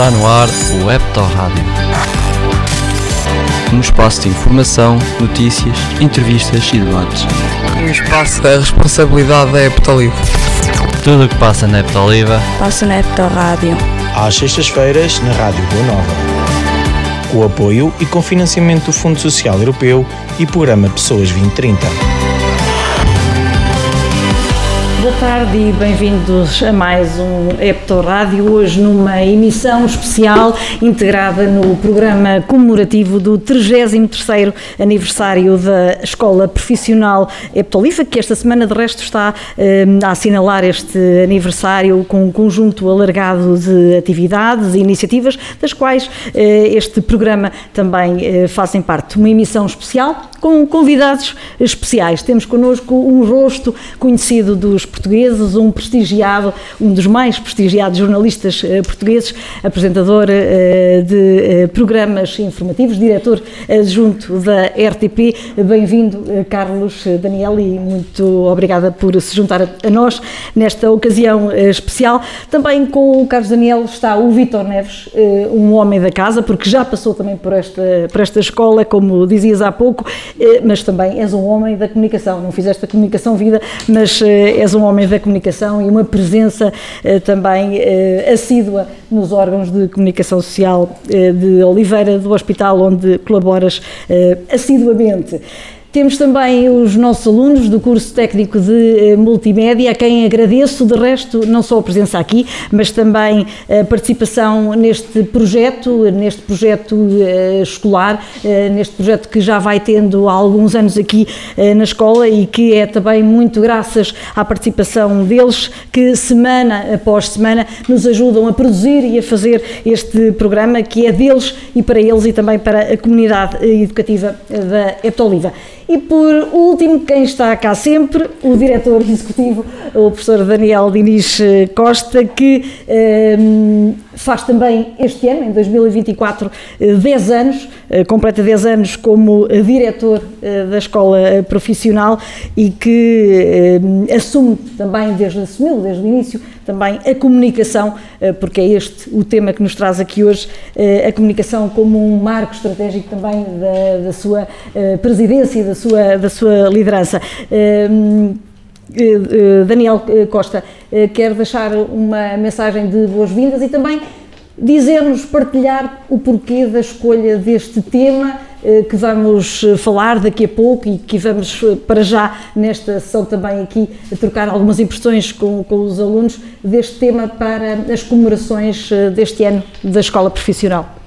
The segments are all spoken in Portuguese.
Está no ar o Hepto Rádio. Um espaço de informação, notícias, entrevistas e debates. Um espaço da responsabilidade da Heptolive. Tudo o que passa na Heptoliva passa na Hepto Rádio. Às sextas-feiras, na Rádio Boa Nova. Com o apoio e com financiamento do Fundo Social Europeu e Programa Pessoas 2030. Tarde e bem-vindos a mais um Hepto Rádio, hoje numa emissão especial integrada no programa comemorativo do 33º aniversário da Escola Profissional Heptolifa, que esta semana de resto está eh, a assinalar este aniversário com um conjunto alargado de atividades e iniciativas, das quais eh, este programa também eh, fazem parte. Uma emissão especial com convidados especiais. Temos connosco um rosto conhecido dos portugueses, um prestigiado, um dos mais prestigiados jornalistas eh, portugueses, apresentador eh, de eh, programas informativos, diretor adjunto da RTP. Bem-vindo, Carlos Daniel, e muito obrigada por se juntar a nós nesta ocasião especial. Também com o Carlos Daniel está o Vitor Neves, um homem da casa, porque já passou também por esta, por esta escola, como dizias há pouco, mas também és um homem da comunicação. Não fizeste a comunicação vida, mas és um homem da comunicação e uma presença também assídua nos órgãos de comunicação social de Oliveira, do hospital onde colaboras assiduamente. Temos também os nossos alunos do curso técnico de multimédia, a quem agradeço, de resto, não só a presença aqui, mas também a participação neste projeto, neste projeto escolar, neste projeto que já vai tendo há alguns anos aqui na escola e que é também muito graças à participação deles que semana após semana nos ajudam a produzir e a fazer este programa que é deles e para eles e também para a comunidade educativa da Eptoliva. E por último, quem está cá sempre, o diretor executivo, o professor Daniel Diniz Costa, que um, faz também este ano, em 2024, 10 anos, completa 10 anos como diretor da escola profissional e que um, assume também, desde assumiu, desde o início, também a comunicação, porque é este o tema que nos traz aqui hoje, a comunicação como um marco estratégico também da, da sua presidência e da sua, da sua liderança. Daniel Costa quer deixar uma mensagem de boas-vindas e também dizer-nos, partilhar o porquê da escolha deste tema que vamos falar daqui a pouco e que vamos para já nesta sessão também aqui trocar algumas impressões com, com os alunos deste tema para as comemorações deste ano da Escola Profissional.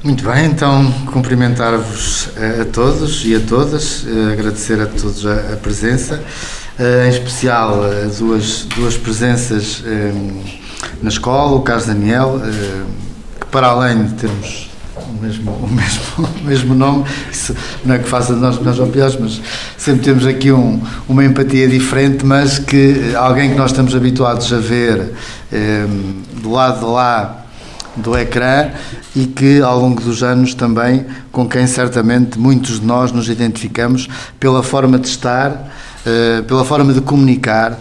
Muito bem, então cumprimentar-vos a todos e a todas, agradecer a todos a, presença, em especial duas, duas presenças na escola, o Carlos Daniel, que para além de termos o mesmo, o mesmo, o mesmo nome, isso não é que faça de nós melhores ou piores, mas sempre temos aqui um, uma empatia diferente, mas que alguém que nós estamos habituados a ver do lado de lá do ecrã e que ao longo dos anos também com quem certamente muitos de nós nos identificamos pela forma de estar, pela forma de comunicar.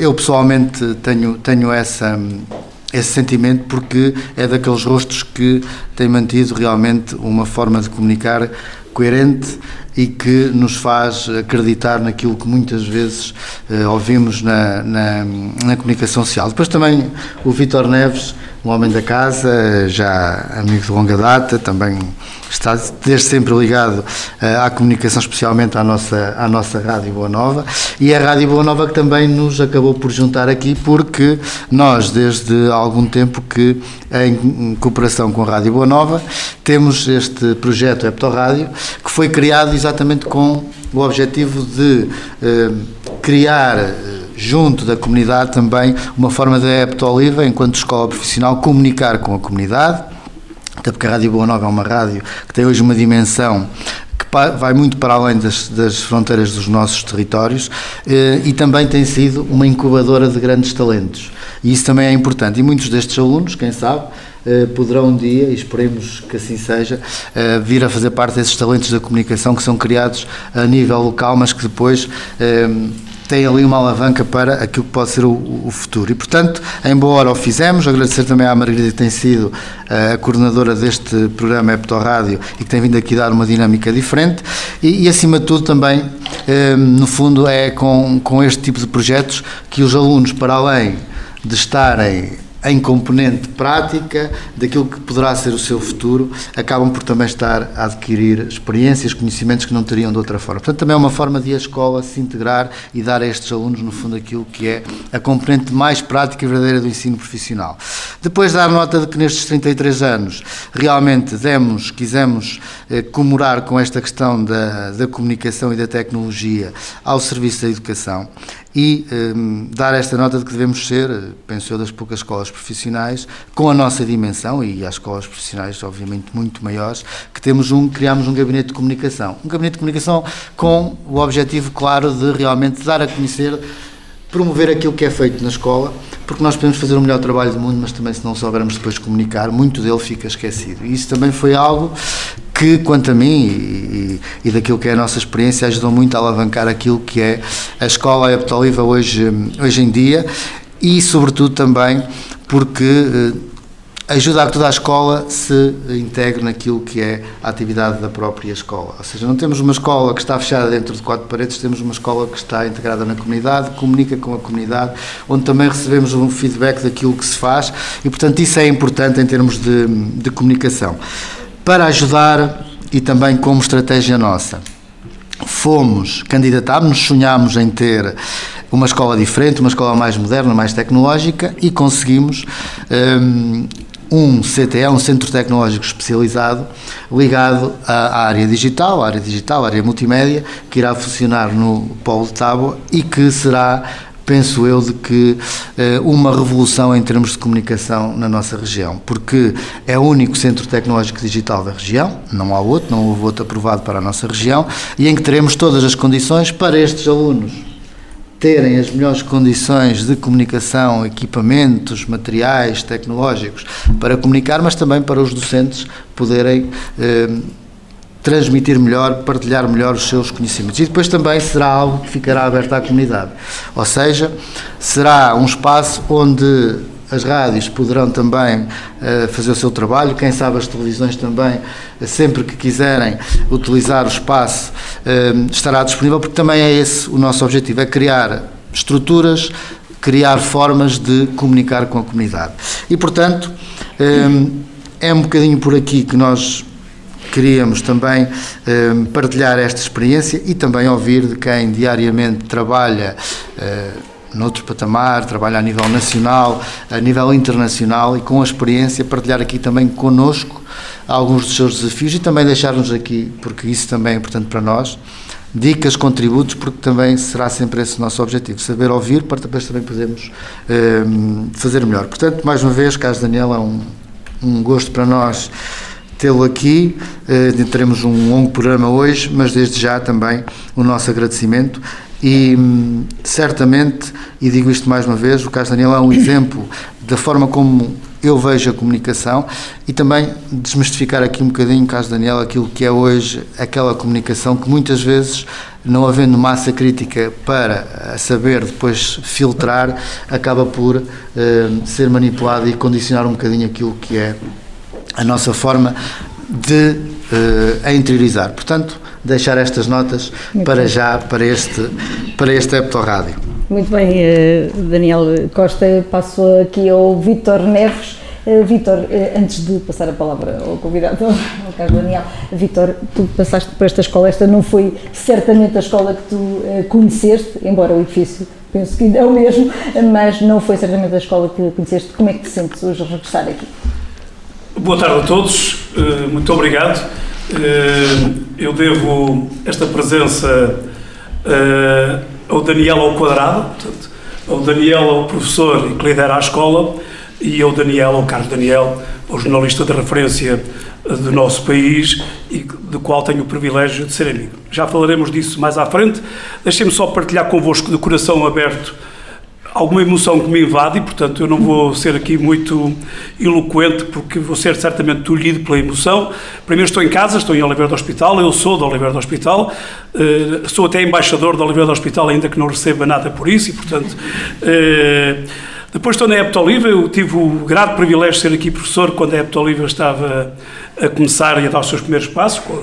Eu pessoalmente tenho, tenho essa, esse sentimento porque é daqueles rostos que têm mantido realmente uma forma de comunicar coerente e que nos faz acreditar naquilo que muitas vezes uh, ouvimos na, na, na, comunicação social. Depois também o Vitor Neves, um homem da casa, já amigo de longa data, também está desde sempre ligado uh, à comunicação, especialmente à nossa, à nossa Rádio Boa Nova, e a Rádio Boa Nova que também nos acabou por juntar aqui, porque nós, desde algum tempo que, em cooperação com a Rádio Boa Nova, temos este projeto Hepto Rádio, que foi criado exatamente com o objetivo de uh, criar junto da comunidade também uma forma da Hepto Oliva, enquanto escola profissional, comunicar com a comunidade, até porque a Rádio Boa Nova é uma rádio que tem hoje uma dimensão que vai muito para além das, das fronteiras dos nossos territórios eh, e também tem sido uma incubadora de grandes talentos. E isso também é importante. E muitos destes alunos, quem sabe, eh, poderão um dia, e esperemos que assim seja, eh, vir a fazer parte desses talentos da comunicação que são criados a nível local, mas que depois tem ali uma alavanca para aquilo que pode ser o, o futuro. E, portanto, em boa hora o fizemos. Agradecer também à Margarida que tem sido uh, a coordenadora deste programa Epto Rádio e que tem vindo aqui dar uma dinâmica diferente. E, e acima de tudo, também, uh, no fundo, é com, com este tipo de projetos que os alunos, para além de estarem em componente prática daquilo que poderá ser o seu futuro, acabam por também estar a adquirir experiências, conhecimentos que não teriam de outra forma. Portanto, também é uma forma de a escola se integrar e dar a estes alunos, no fundo, aquilo que é a componente mais prática e verdadeira do ensino profissional. Depois dar nota de que nestes 33 anos realmente demos, quisemos eh, comemorar com esta questão da, da comunicação e da tecnologia ao serviço da educação e um, dar esta nota de que devemos ser, penso eu, das poucas escolas profissionais, com a nossa dimensão, e as escolas profissionais, obviamente, muito maiores, que temos um, criamos um gabinete de comunicação. Um gabinete de comunicação com o objetivo claro de realmente dar a conhecer promover aquilo que é feito na escola, porque nós podemos fazer o melhor trabalho do mundo, mas também se não soubermos depois comunicar, muito dele fica esquecido. E isso também foi algo que, quanto a mim e, e daquilo que é a nossa experiência, ajudou muito a alavancar aquilo que é a escola Eptoliva hoje, hoje em dia e, sobretudo, também porque eh, ajuda a que toda a escola se integre naquilo que é a atividade da própria escola. Ou seja, não temos uma escola que está fechada dentro de quatro paredes, temos uma escola que está integrada na comunidade, comunica com a comunidade, onde também recebemos um feedback daquilo que se faz e, portanto, isso é importante em termos de, de comunicação. Para ajudar e também como estratégia nossa, fomos, candidatámos, sonhámos em ter uma escola diferente, uma escola mais moderna, mais tecnológica e conseguimos um, um CTE, um Centro Tecnológico Especializado, ligado à área digital, à área digital, à área multimédia, que irá funcionar no Polo de Tábua e que será penso eu, de que uh, uma revolução em termos de comunicação na nossa região, porque é o único centro tecnológico digital da região, não há outro, não houve outro aprovado para a nossa região, e em que teremos todas as condições para estes alunos terem as melhores condições de comunicação, equipamentos, materiais tecnológicos para comunicar, mas também para os docentes poderem eh, transmitir melhor, partilhar melhor os seus conhecimentos. E depois também será algo que ficará aberto à comunidade. Ou seja, será um espaço onde as rádios poderão também uh, fazer o seu trabalho, quem sabe as televisões também, uh, sempre que quiserem utilizar o espaço, uh, estará disponível, porque também é esse o nosso objetivo, é criar estruturas, criar formas de comunicar com a comunidade. E, portanto, é um bocadinho por aqui que nós queríamos também partilhar esta experiência e também ouvir de quem diariamente trabalha noutro patamar, trabalha a nível nacional, a nível internacional e com a experiência partilhar aqui também connosco alguns dos seus desafios e também deixar-nos aqui, porque isso também é importante para nós, dicas, contributos, porque também será sempre esse o nosso objetivo, saber ouvir para depois também podermos eh, fazer melhor. Portanto, mais uma vez, Carlos Daniel, é um, um gosto para nós tê-lo aqui. Uh, teremos um longo programa hoje, mas desde já também o nosso agradecimento e hum, certamente, e digo isto mais uma vez, o Carlos Daniel é um exemplo da forma como eu vejo a comunicação e também desmistificar aqui um bocadinho, Carlos Daniel, aquilo que é hoje aquela comunicação que muitas vezes, não havendo massa crítica para saber depois filtrar, acaba por uh, ser manipulada e condicionar um bocadinho aquilo que é a nossa forma de uh, a interiorizar. Portanto, deixar estas notas Muito para bem. já, para este, para este Rádio. Muito bem, uh, Daniel Costa, passo aqui ao Vítor Neves. Uh, Vítor, antes de passar a palavra ao convidado, ao Carlos Daniel, Vítor, tu passaste por esta escola, esta não foi certamente a escola que tu conheceste, embora o edifício penso que ainda é o mesmo, mas não foi certamente a escola que conheceste. Como é que te sentes hoje a regressar aqui? Boa tarde a todos, muito obrigado. Eh, eu devo esta presença eh, ao Daniel ao quadrado, portanto, ao Daniel ao professor que lidera a escola e ao Daniel, ao Carlos Daniel, ao jornalista de referência do nosso país e do qual tenho o privilégio de ser amigo. Já falaremos disso mais à frente. Deixem-me só partilhar convosco de coração aberto alguma emoção que me invade e, portanto, eu não vou ser aqui muito eloquente porque vou ser certamente tolhido pela emoção. Primeiro estou em casa, estou em Oliveira do Hospital, eu sou de Oliveira do Hospital, uh, sou até embaixador de Oliveira do Hospital, ainda que não receba nada por isso e, portanto... Uh, depois estou na Eptoliva, eu tive o grande privilégio de ser aqui professor quando a Eptoliva estava a começar e a dar os seus primeiros passos, com a,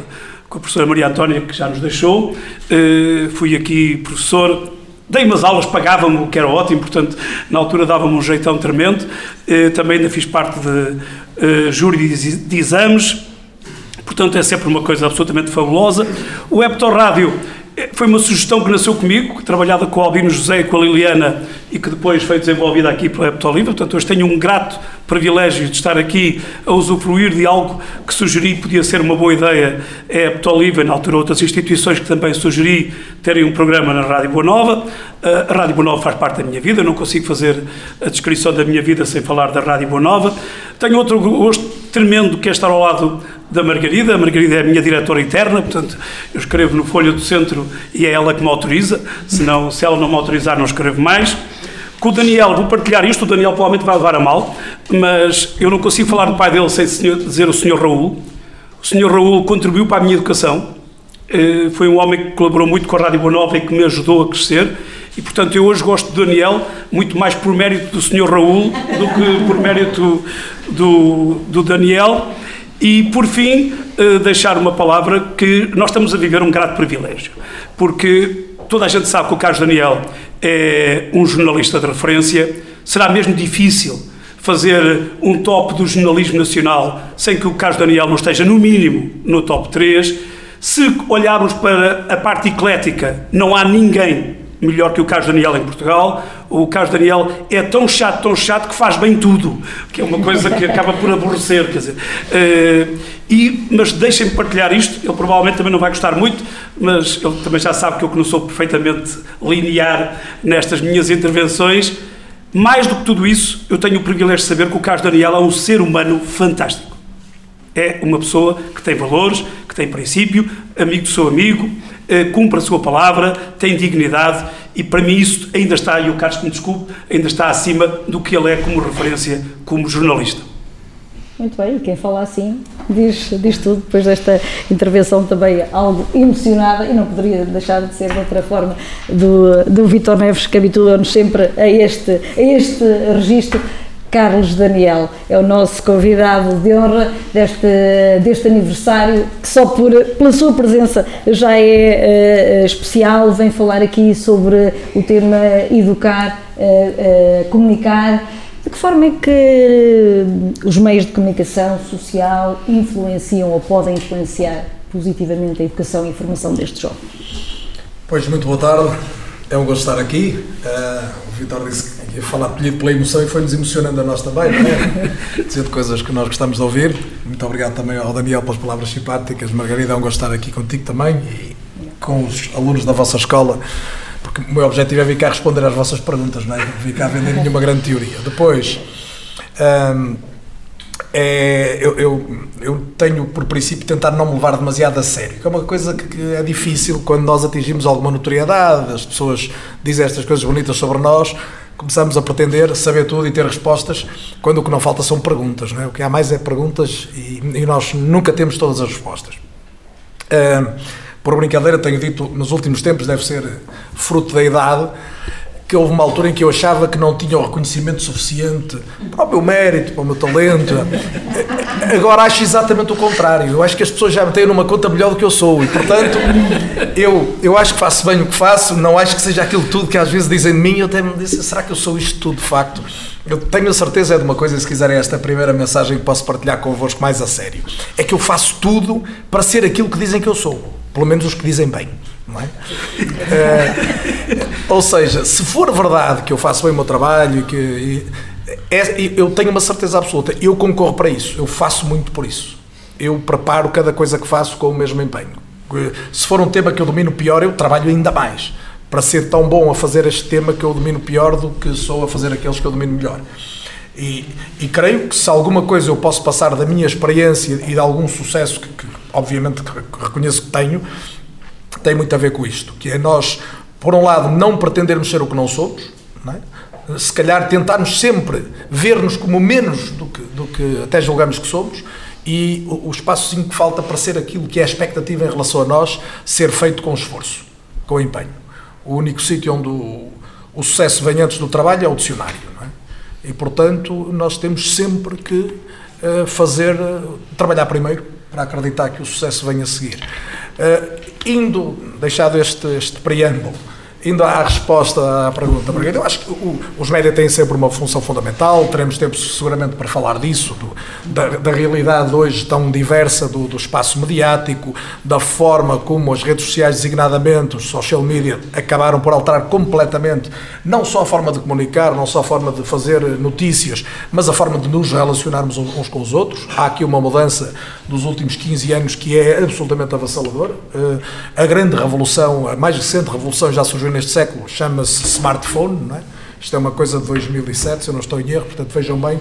com a professora Maria Antónia, que já nos deixou. Uh, fui aqui professor Dei umas aulas, pagavam-me, o que era ótimo, portanto, na altura dava-me um jeitão tremendo. Eh, também ainda fiz parte de eh, júri de exames, portanto, é sempre uma coisa absolutamente fabulosa. O Eptor Rádio eh, foi uma sugestão que nasceu comigo, trabalhada com o Albino José e com a Liliana e que depois foi desenvolvida aqui pela Eptolivre. Portanto, hoje tenho um grato privilégio de estar aqui a usufruir de algo que sugeri podia ser uma boa ideia. É a Eptolivre, na altura outras instituições que também sugeri terem um programa na Rádio Boa Nova. A Rádio Boa Nova faz parte da minha vida, não consigo fazer a descrição da minha vida sem falar da Rádio Boa Nova. Tenho outro gosto tremendo que é estar ao lado da Margarida. A Margarida é a minha diretora interna, portanto, eu escrevo no Folha do Centro e é ela que me autoriza, senão, se ela não me autorizar, não escrevo mais. Com o Daniel, vou partilhar isto, o Daniel provavelmente vai levar a mal, mas eu não consigo falar do pai dele sem dizer o Sr. Raul. O Sr. Raul contribuiu para a minha educação, eh, foi um homem que colaborou muito com a Rádio Boa Nova e que me ajudou a crescer. E, portanto, eu hoje gosto do Daniel muito mais por mérito do Sr. Raul do que por mérito do, do Daniel. E, por fim, eh, deixar uma palavra que nós estamos a viver um grande privilégio, porque toda a gente sabe que o Carlos Daniel é um jornalista de referência, será mesmo difícil fazer um top do jornalismo nacional sem que o Carlos Daniel não esteja, no mínimo, no top 3. Se olharmos para a parte eclética, não há ninguém melhor que o Carlos Daniel em Portugal. O Carlos Daniel é tão chato, tão chato que faz bem tudo, que é uma coisa que acaba por aborrecer, quer dizer. Uh, e, mas deixem-me partilhar isto, ele provavelmente também não vai gostar muito, mas ele também já sabe que eu que não sou perfeitamente linear nestas minhas intervenções. Mais do que tudo isso, eu tenho o privilégio de saber que o Carlos Daniel é um ser humano fantástico. É uma pessoa que tem valores, que tem princípio, amigo do seu amigo, eh, cumpre a sua palavra, tem dignidade e para mim isso ainda está, e o Carlos me desculpe, ainda está acima do que ele é como referência como jornalista. Muito bem, quem fala assim diz, diz tudo, depois desta intervenção também algo emocionada, e não poderia deixar de ser de outra forma, do, do Vitor Neves, que habitua-nos sempre a este, a este registro Carlos Daniel é o nosso convidado de honra deste, deste aniversário, que só por, pela sua presença já é uh, especial. Vem falar aqui sobre o tema educar, uh, uh, comunicar. De que forma é que os meios de comunicação social influenciam ou podem influenciar positivamente a educação e a formação destes jovens? Pois, muito boa tarde. É um gosto estar aqui. o Vitor disse ia falar apelido pela emoção e foi-nos emocionando a nós também, não é? Dizer de coisas que nós gostamos de ouvir. Muito obrigado também ao Daniel pelas palavras simpáticas. Margarida, é um gosto estar aqui contigo também e com os alunos da vossa escola, porque o meu objetivo é vir cá responder às vossas perguntas, não é? Vir cá vender nenhuma grande teoria. Depois. Hum, é, eu, eu, eu, tenho por princípio tentar não me levar demasiado a sério, que é uma coisa que, que, é difícil quando nós atingimos alguma notoriedade, as pessoas dizem estas coisas bonitas sobre nós, começamos a pretender saber tudo e ter respostas, quando o que não falta são perguntas. Não é? O que há mais é perguntas e, e nós nunca temos todas as respostas. Uh, por brincadeira, tenho dito, nos últimos tempos, deve ser fruto da idade, que houve uma altura em que eu achava que não tinha o reconhecimento suficiente para o meu mérito, para o meu talento. Agora acho exatamente o contrário. Eu acho que as pessoas já me têm numa conta melhor do que eu sou e, portanto, eu, eu acho que faço bem o que faço, não acho que seja aquilo tudo que às vezes dizem de mim. Eu até me disse, será que eu sou isto tudo de facto? Eu tenho a certeza de uma coisa, e se quiserem esta primeira mensagem que posso partilhar convosco mais a sério, é que eu faço tudo para ser aquilo que dizem que eu sou. Pelo menos os que dizem bem. É? é ou seja, se for verdade que eu faço bem o meu trabalho e que. E, é, eu tenho uma certeza absoluta, eu concorro para isso, eu faço muito por isso. Eu preparo cada coisa que faço com o mesmo empenho. Se for um tema que eu domino pior, eu trabalho ainda mais para ser tão bom a fazer este tema que eu domino pior do que sou a fazer aqueles que eu domino melhor. E, e creio que se alguma coisa eu posso passar da minha experiência e de algum sucesso que, que obviamente reconheço que tenho, tem muito a ver com isto, que é nós, por um lado, não pretendermos ser o que não somos, não é? se calhar tentarmos sempre ver-nos como menos do que, do que até julgamos que somos e o, o espaçozinho que falta para ser aquilo que é a expectativa em relação a nós ser feito com esforço, com empenho. O único sítio onde o, o sucesso vem antes do trabalho é o dicionário. É? E, portanto, nós temos sempre que uh, fazer, uh, trabalhar primeiro para acreditar que o sucesso vem a seguir. Uh, indo, deixado este, este preâmbulo, indo à resposta à pergunta, porque eu acho que o, os médias têm sempre uma função fundamental, teremos tempo seguramente para falar disso, do, da, da, realidade hoje tão diversa do, do, espaço mediático, da forma como as redes sociais, designadamente os social media, acabaram por alterar completamente não só a forma de comunicar, não só a forma de fazer notícias, mas a forma de nos relacionarmos uns com os outros. Há aqui uma mudança dos últimos 15 anos que é absolutamente avassaladora. Eh, a grande revolução, a mais recente revolução já surgiu neste século, chama-se smartphone, não é? Isto é uma coisa de 2007, se eu não estou em erro, portanto vejam bem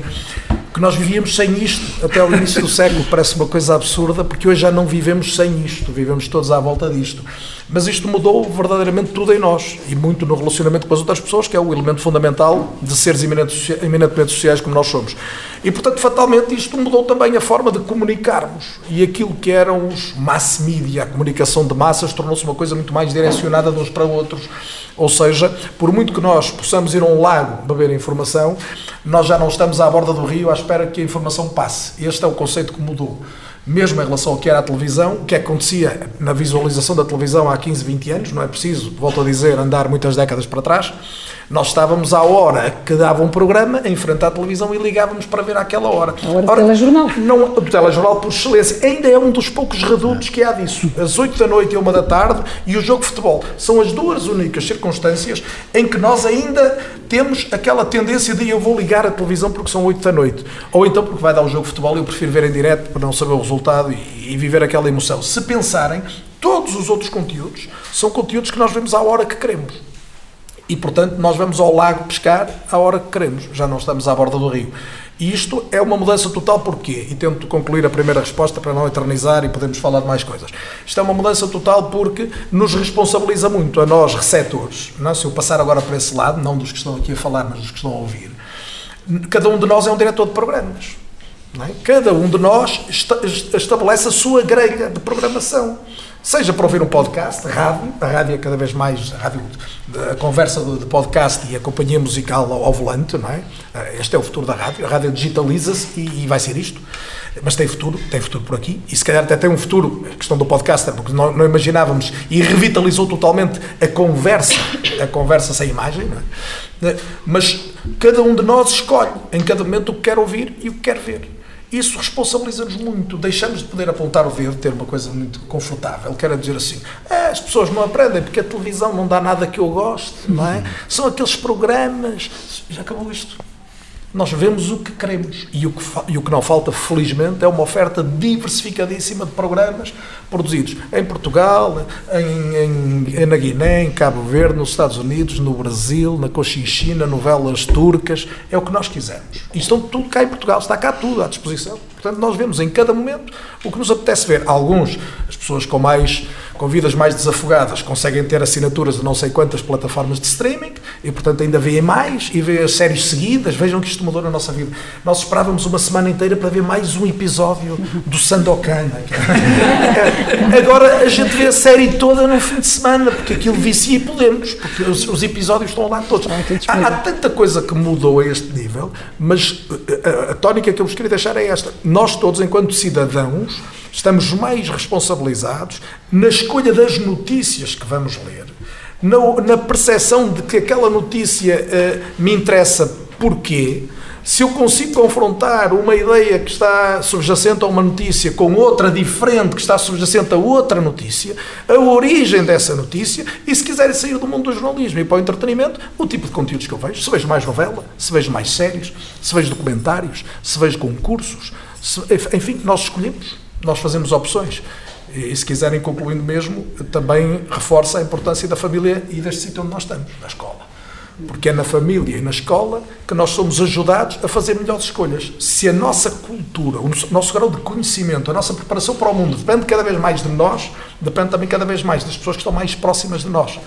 que nós vivíamos sem isto até ao início do século. Parece uma coisa absurda, porque hoje já não vivemos sem isto, vivemos todos à volta disto. Mas isto mudou verdadeiramente tudo em nós e muito no relacionamento com as outras pessoas, que é o elemento fundamental de seres eminentemente sociais como nós somos. E, portanto, fatalmente, isto mudou também a forma de comunicarmos. E aquilo que eram os mass media, a comunicação de massas, tornou-se uma coisa muito mais direcionada de uns para outros. Ou seja, por muito que nós possamos ir a um lago beber informação, nós já não estamos à borda do rio à espera que a informação passe. Este é o conceito que mudou. Mesmo em relação ao que era a televisão, o que acontecia na visualização da televisão há 15, 20 anos, não é preciso, volto a dizer, andar muitas décadas para trás, nós estávamos à hora que dava um programa em frente à televisão e ligávamos para ver àquela hora. A hora do Ora, telejornal. Não, o telejornal por excelência. Ainda é um dos poucos redutos que há disso. Às 8 da noite e 1 da tarde e o jogo de futebol. São as duas únicas circunstâncias em que nós ainda temos aquela tendência de eu vou ligar a televisão porque são 8 da noite. Ou então porque vai dar o jogo de futebol e eu prefiro ver em direto para não saber o resultado e, e viver aquela emoção. Se pensarem, todos os outros conteúdos são conteúdos que nós vemos à hora que queremos. E, portanto, nós vamos ao lago pescar à hora que queremos, já não estamos à borda do rio. E isto é uma mudança total, porquê? E tento concluir a primeira resposta para não eternizar e podemos falar de mais coisas. Isto é uma mudança total porque nos responsabiliza muito a nós, receptores. Não? É? Se eu passar agora para esse lado, não dos que estão aqui a falar, mas dos que estão a ouvir, cada um de nós é um diretor de programas. É? Cada um de nós estabelece a sua grelha de programação seja para ouvir um podcast, rádio, a rádio é cada vez mais rádio, a conversa de, podcast e a companhia musical ao, ao, volante, não é? Eh, este é o futuro da rádio, a rádio digitaliza-se e, e, vai ser isto, mas tem futuro, tem futuro por aqui e se calhar até tem um futuro, a questão do podcast, porque não, não imaginávamos e revitalizou totalmente a conversa, a conversa sem imagem, não é? Eh, mas cada um de nós escolhe em cada momento o que quer ouvir e o que quer ver. Isso responsabiliza-nos muito. Deixamos de poder apontar o dedo, ter uma coisa muito confortável. Quero dizer assim: ah, as pessoas não aprendem porque a televisão não dá nada que eu goste, não é? São aqueles programas. Já acabou isto. Nós vemos o que queremos e o que, e o que não falta, felizmente, é uma oferta diversificadíssima de programas produzidos em Portugal, em, em, na Guiné, em Cabo Verde, nos Estados Unidos, no Brasil, na Cochinchina, novelas turcas, é o que nós quisermos. E estão tudo cá em Portugal, está cá tudo à disposição. Portanto, nós vemos em cada momento o que nos apetece ver. Alguns, as pessoas com mais com vidas mais desafogadas, conseguem ter assinaturas de não sei quantas plataformas de streaming e, portanto, ainda veem mais e veem as séries seguidas. Vejam que isto mudou na nossa vida. Nós esperávamos uma semana inteira para ver mais um episódio do Sandokan. Agora a gente vê a série toda no fim de semana, porque aquilo vicia e podemos, porque os, os episódios estão lá todos. Há, há, tanta coisa que mudou a este nível, mas a, a, a tónica que eu vos queria deixar é esta. Nós todos, enquanto cidadãos, estamos mais responsabilizados na escolha das notícias que vamos ler, na, na percepção de que aquela notícia uh, me interessa porquê. Se eu consigo confrontar uma ideia que está subjacente a uma notícia com outra diferente que está subjacente a outra notícia, a origem dessa notícia, e se quiserem sair do mundo do jornalismo e para o entretenimento, o tipo de conteúdos que eu vejo. Se vejo mais novela, se vejo mais séries, se vejo documentários, se vejo concursos, enfim, nós escolhemos nós fazemos opções. E, se quiserem, concluindo mesmo, também reforça a importância da família e deste sítio onde nós estamos, na escola. Porque é na família e na escola que nós somos ajudados a fazer melhores escolhas. Se a nossa cultura, o nosso grau de conhecimento, a nossa preparação para o mundo depende cada vez mais de nós, depende também cada vez mais das pessoas que estão mais próximas de nós.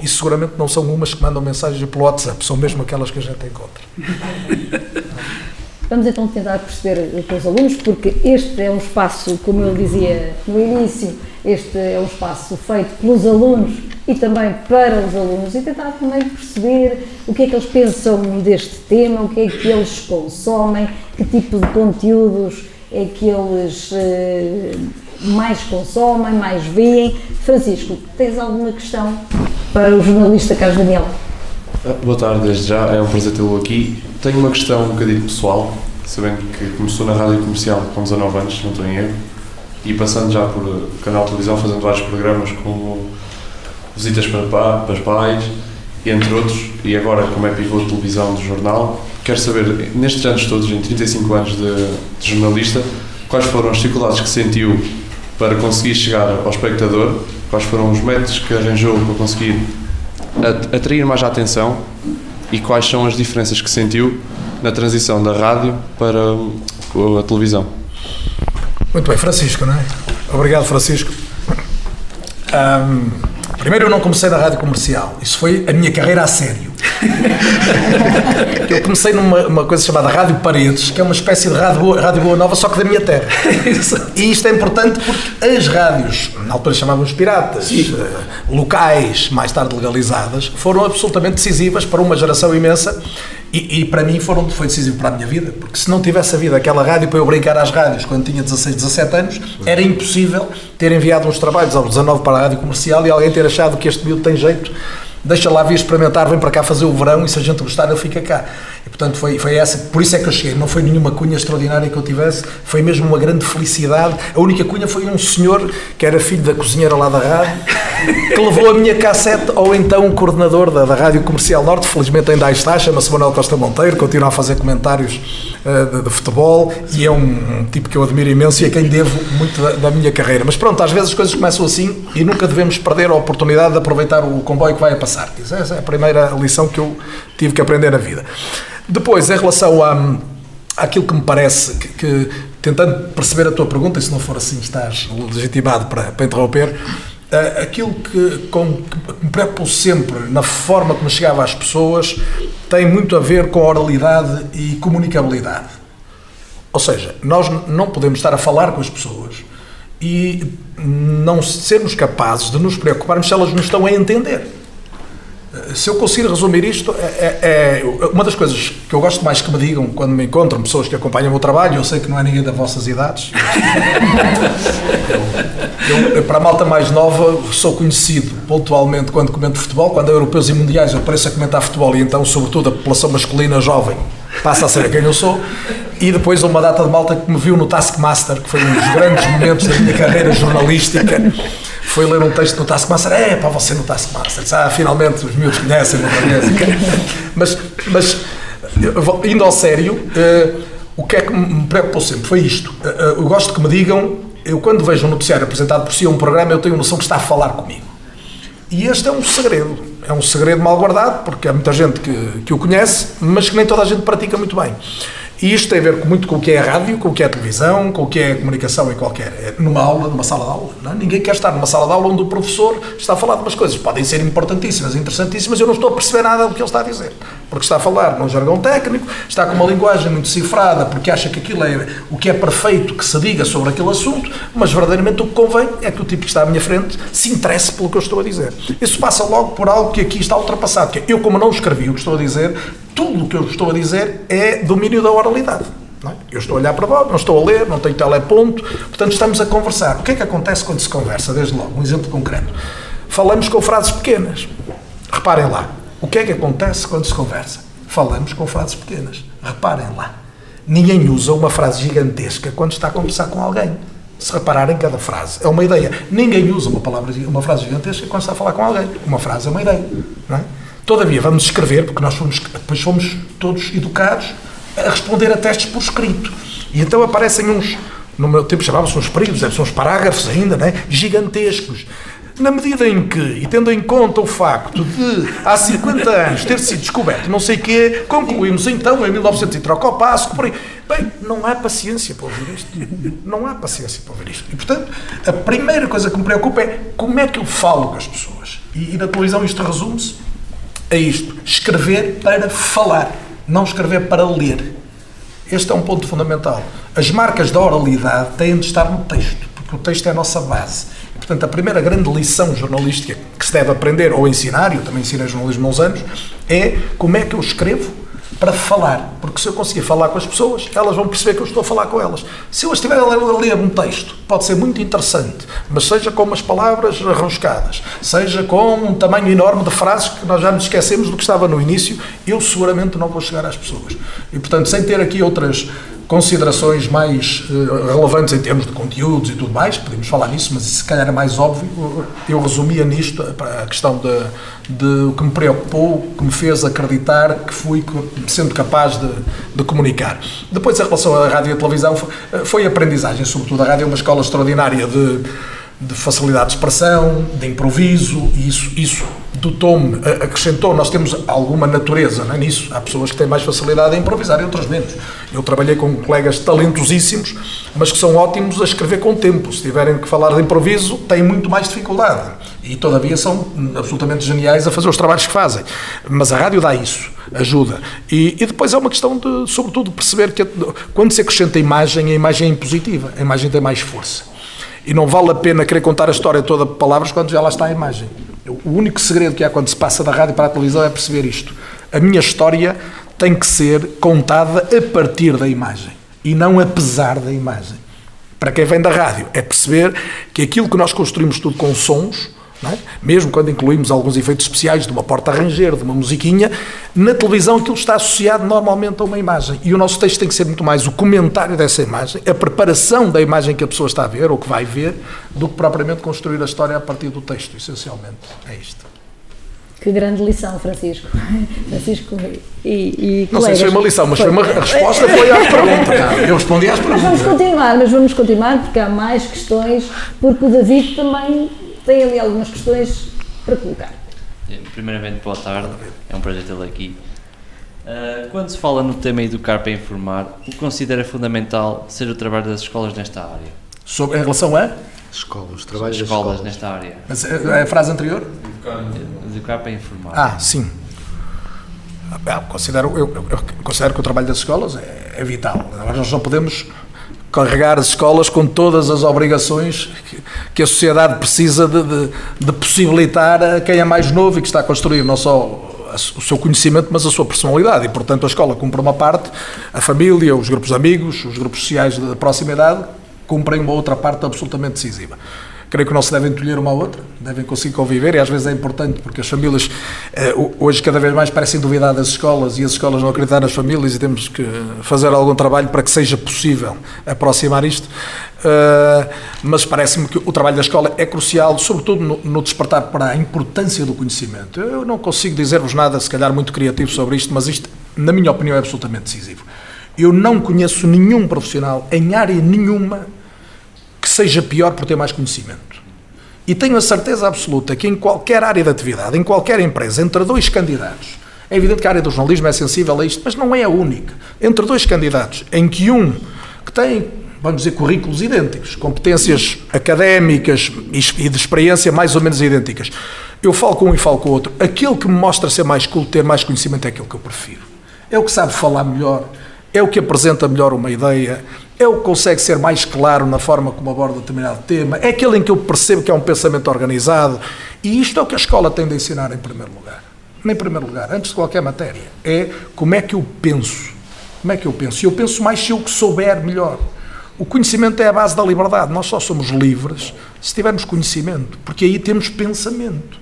E seguramente não são umas que mandam mensagens pelo WhatsApp, são mesmo aquelas que a gente encontra. Vamos então tentar perceber pelos alunos, porque este é um espaço, como eu dizia no início, este é um espaço feito pelos alunos e também para os alunos e tentar também perceber o que é que eles pensam deste tema, o que é que eles consomem, que tipo de conteúdos é que eles eh, mais consomem, mais veem. Francisco, tens alguma questão para o jornalista Carlos Daniel? Boa tarde, desde já, é um prazer tê-lo aqui. Tenho uma questão um bocadinho pessoal, sabendo que começou na rádio comercial com 19 anos, não estou em erro, e passando já por canal de televisão, fazendo vários programas como visitas para, pa, para pais, entre outros, e agora como é pivô de televisão do jornal. Quero saber, nestes anos todos, em 35 anos de, de jornalista, quais foram as dificuldades que sentiu para conseguir chegar ao espectador, quais foram os métodos que arranjou para conseguir atrair mais a atenção e quais são as diferenças que sentiu na transição da rádio para a televisão. Muito bem, Francisco, não é? Obrigado, Francisco. Um, primeiro, eu não comecei na rádio comercial. Isso foi a minha carreira a sério. eu comecei numa coisa chamada Rádio Paredes, que é uma espécie de rádio boa, rádio boa nova, só que da minha terra. e isto é importante porque as rádios, na altura chamavam-os piratas, Sim. Eh, locais, mais tarde legalizadas, foram absolutamente decisivas para uma geração imensa e, e, para mim foram, foi decisivo para a minha vida, porque se não tivesse havido aquela rádio para eu brincar às rádios quando tinha 16, 17 anos, era impossível ter enviado uns trabalhos aos 19 para a rádio comercial e alguém ter achado que este miúdo tem jeito deixa lá vir experimentar, vem para cá fazer o verão e se a gente gostar ele fica cá. E portanto foi, foi essa, por isso é que eu cheguei, não foi nenhuma cunha extraordinária que eu tivesse, foi mesmo uma grande felicidade. A única cunha foi um senhor que era filho da cozinheira lá da rádio, que levou a minha cassete ou então um coordenador da, da Rádio Comercial Norte, felizmente ainda aí está, chama-se Manuel Costa Monteiro, continua a fazer comentários de, de, futebol e é um, tipo que eu admiro imenso e a quem devo muito da, da minha carreira. Mas pronto, às vezes as coisas começam assim e nunca devemos perder a oportunidade de aproveitar o comboio que vai a passar. Essa é a primeira lição que eu tive que aprender na vida. Depois, em relação a, àquilo que me parece, que, que, tentando perceber a tua pergunta, e se não for assim estás legitimado para, para interromper, aquilo que, com, que me preocupo sempre na forma como chegava às pessoas tem muito a ver com oralidade e comunicabilidade. Ou seja, nós não podemos estar a falar com as pessoas e não sermos capazes de nos preocuparmos se elas nos estão a entender se eu conseguir resumir isto, é, é, é, uma das coisas que eu gosto mais que me digam quando me encontram pessoas que acompanham o meu trabalho, eu sei que não é ninguém das vossas idades. eu, eu, para a malta mais nova, sou conhecido pontualmente quando comento futebol, quando é europeus e mundiais eu apareço a comentar futebol e então, sobretudo, a população masculina jovem passa a saber quem eu sou. E depois uma data de malta que me viu no Taskmaster, que foi um dos grandes momentos da minha carreira jornalística foi ler um texto no Taskmaster, é para você no Taskmaster, ah, finalmente os miúdos conhecem, não conhecem. mas, mas, indo ao sério, uh, o que é que me preocupou sempre foi isto. Uh, eu gosto que me digam, eu quando vejo um noticiário apresentado por si um programa, eu tenho noção que está a falar comigo. E este é um segredo. É um segredo mal guardado, porque há muita gente que, que o conhece, mas que nem toda a gente pratica muito bem. E isto tem a ver muito com o que é a rádio, com o que é a televisão, com o que é a comunicação em qualquer. É numa aula, numa sala de aula. Não? É? Ninguém quer estar numa sala de aula onde o professor está a falar de umas coisas. Podem ser importantíssimas, interessantíssimas, eu não estou a perceber nada do que ele está a dizer. Porque está a falar num jargão técnico, está com uma linguagem muito cifrada, porque acha que aquilo é o que é perfeito que se diga sobre aquele assunto, mas verdadeiramente o que convém é que o tipo que está à minha frente se interesse pelo que eu estou a dizer. Isso passa logo por algo que aqui está ultrapassado, que é, eu, como não escrevi o que estou a dizer, tudo o que eu estou a dizer é domínio da oralidade. É? Eu estou a olhar para baixo, não estou a ler, não tenho teleponto, portanto estamos a conversar. O que é que acontece quando se conversa? Desde logo, um exemplo concreto. Falamos com frases pequenas. Reparem lá. O que é que acontece quando se conversa? Falamos com frases pequenas. Reparem lá. Ninguém usa uma frase gigantesca quando está a conversar com alguém. Se repararem cada frase, é uma ideia. Ninguém usa uma, palavra, uma frase gigantesca quando está a falar com alguém. Uma frase é uma ideia. Não é? Todavia, vamos escrever, porque nós fomos, depois fomos todos educados a responder a testes por escrito. E então aparecem uns, no meu tempo chamavam-se uns períodos, são uns parágrafos ainda, né? gigantescos. Na medida em que, e tendo em conta o facto de há 50 anos ter sido descoberto não sei o quê, concluímos então em 1900 e troca ao passo por aí. Bem, não há paciência para ouvir isto. Não há paciência para ouvir isto. E portanto, a primeira coisa que me preocupa é como é que eu falo com as pessoas. E, e na televisão isto resume-se a isto: escrever para falar, não escrever para ler. Este é um ponto fundamental. As marcas da oralidade têm de estar no texto, porque o texto é a nossa base. Portanto, a primeira grande lição jornalística que se deve aprender ou ensinar, eu também ensinei jornalismo há uns anos, é como é que eu escrevo para falar. Porque se eu conseguir falar com as pessoas, elas vão perceber que eu estou a falar com elas. Se eu estiver a ler um texto, pode ser muito interessante, mas seja com umas palavras arroscadas, seja com um tamanho enorme de frases que nós já nos esquecemos do que estava no início, eu seguramente não vou chegar às pessoas. E, portanto, sem ter aqui outras considerações mais uh, relevantes em termos de conteúdos e tudo mais, podemos falar nisso, mas se calhar é mais óbvio, eu resumia nisto a questão de, de o que me preocupou, que me fez acreditar que fui sendo capaz de, de comunicar. Depois, em relação à rádio e à televisão, foi, foi aprendizagem, sobretudo a rádio é uma escola extraordinária de, de facilidade de expressão, de improviso, e isso, isso dotou-me, acrescentou, nós temos alguma natureza é, nisso. Há pessoas que têm mais facilidade em improvisar e outras menos. Eu trabalhei com colegas talentosíssimos, mas que são ótimos a escrever com tempo. Se tiverem que falar de improviso, têm muito mais dificuldade. E todavia são absolutamente geniais a fazer os trabalhos que fazem. Mas a rádio dá isso, ajuda. E, e depois é uma questão de, sobretudo, perceber que quando se acrescenta a imagem, a imagem é impositiva, a imagem tem mais força. E não vale a pena querer contar a história toda por palavras quando já lá está a imagem. O único segredo que há quando se passa da rádio para a televisão é perceber isto. A minha história tem que ser contada a partir da imagem e não apesar da imagem. Para quem vem da rádio, é perceber que aquilo que nós construímos tudo com sons é? Mesmo quando incluímos alguns efeitos especiais de uma porta a ranger, de uma musiquinha, na televisão aquilo está associado normalmente a uma imagem. E o nosso texto tem que ser muito mais o comentário dessa imagem, a preparação da imagem que a pessoa está a ver ou que vai ver, do que propriamente construir a história a partir do texto, essencialmente. É isto. Que grande lição, Francisco. Francisco e, e Não sei se foi uma lição, mas foi, foi uma a resposta foi às perguntas. Eu respondi às perguntas. Mas vamos continuar, mas vamos continuar porque há mais questões, porque o David também tem ali algumas questões para colocar. Primeiramente, boa tarde, é um prazer tê-lo aqui. Uh, quando se fala no tema educar para informar, o que considera fundamental ser o trabalho das escolas nesta área? Sobre, em relação a? Escolas, os trabalhos das escolas, escolas nesta área. Mas a, eh, a frase anterior? Educar, educar para informar. Ah, sim. Eu considero, eu, eu, considero que o trabalho das escolas é, é vital. Nós não podemos carregar as escolas com todas as obrigações que, a sociedade precisa de, de, de, possibilitar a quem é mais novo e que está a construir não só o seu conhecimento, mas a sua personalidade. E, portanto, a escola cumpre uma parte, a família, os grupos de amigos, os grupos sociais de proximidade cumprem uma outra parte absolutamente decisiva creio que não se devem tolher uma à outra, devem conseguir conviver e às vezes é importante porque as famílias eh, hoje cada vez mais parecem duvidar das escolas e as escolas não acreditar nas famílias e temos que fazer algum trabalho para que seja possível aproximar isto. Uh, mas parece-me que o trabalho da escola é crucial, sobretudo no, despertar para a importância do conhecimento. Eu não consigo dizer-vos nada, se calhar, muito criativo sobre isto, mas isto, na minha opinião, é absolutamente decisivo. Eu não conheço nenhum profissional em área nenhuma seja pior por ter mais conhecimento. E tenho a certeza absoluta que em qualquer área de atividade, em qualquer empresa, entre dois candidatos, é evidente que a área do jornalismo é sensível a isto, mas não é a única. Entre dois candidatos, em que um que tem, vamos dizer, currículos idênticos, competências académicas e de experiência mais ou menos idênticas, eu falo com um e falo com o outro. Aquele que me mostra ser mais culto, ter mais conhecimento, é aquele que eu prefiro. É o que sabe falar melhor, é o que apresenta melhor uma ideia, que consegue ser mais claro na forma como aborda determinado tema, é aquele em que eu percebo que é um pensamento organizado. E isto é o que a escola tem de ensinar em primeiro lugar. Em primeiro lugar, antes de qualquer matéria, é como é que eu penso. Como é que eu penso? E eu penso mais se eu que souber melhor. O conhecimento é a base da liberdade. Nós só somos livres se tivermos conhecimento, porque aí temos pensamento.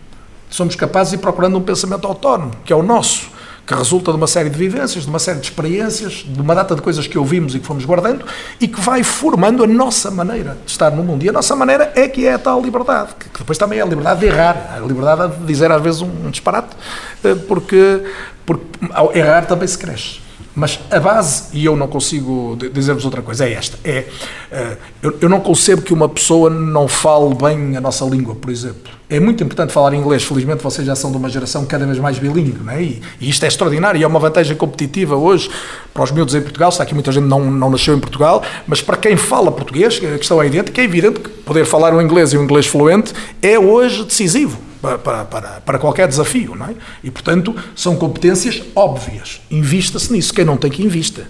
Somos capazes de ir procurando um pensamento autónomo, que é o nosso que resulta de uma série de vivências, de uma série de experiências, de uma data de coisas que ouvimos e que fomos guardando e que vai formando a nossa maneira de estar no mundo. E a nossa maneira é que é a tal liberdade, que depois também é a liberdade de errar, a liberdade de dizer às vezes um disparate, eh, porque, porque ao errar também se cresce. Mas a base, e eu não consigo dizer-vos outra coisa, é esta: é, eh, eu não concebo que uma pessoa não fale bem a nossa língua, por exemplo. É muito importante falar inglês, felizmente vocês já são de uma geração cada vez mais bilíngue, não é? E, e isto é extraordinário e é uma vantagem competitiva hoje para os miúdos em Portugal. Está aqui muita gente não, não nasceu em Portugal, mas para quem fala português, a questão é idêntica, é evidente que poder falar o inglês e o inglês fluente é hoje decisivo para, para, para, qualquer desafio, não é? E, portanto, são competências óbvias. Invista-se nisso. Quem não tem que invista.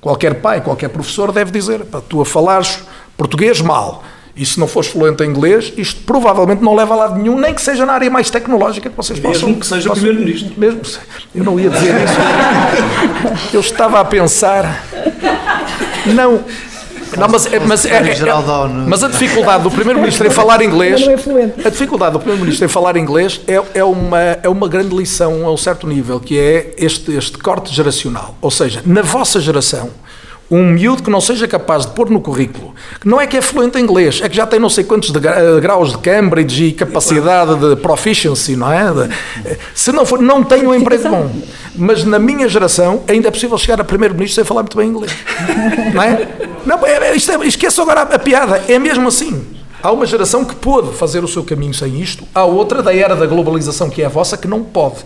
Qualquer pai, qualquer professor deve dizer, para tu a falares português mal, e se não fores fluente em inglês, isto provavelmente não leva a lado nenhum, nem que seja na área mais tecnológica que vocês Mesmo possam. que seja primeiro-ministro. Mesmo, eu não ia dizer isso. Eu estava a pensar. Não. Não, mas, é- mas, é- é- ONU. mas a dificuldade do Primeiro-Ministro em falar inglês. Não é fluente. A dificuldade do Primeiro-Ministro em falar inglês é, é, uma, é uma grande lição a um certo nível, que é este, este corte geracional. Ou seja, na vossa geração, um miúdo que não seja capaz de pôr no currículo, que não é que é fluente em inglês, é que já tem não sei quantos de eh, graus de Cambridge e capacidade de proficiency, não é? Eh, se não for, não tem um emprego bom. Mas na minha geração ainda é possível chegar a Primeiro-Ministro sem falar muito bem inglês. Não é? Não, é, é, é, agora a, a piada, é mesmo assim. Há uma geração que pôde fazer o seu caminho sem isto, há outra da era da globalização que é a vossa que não pode.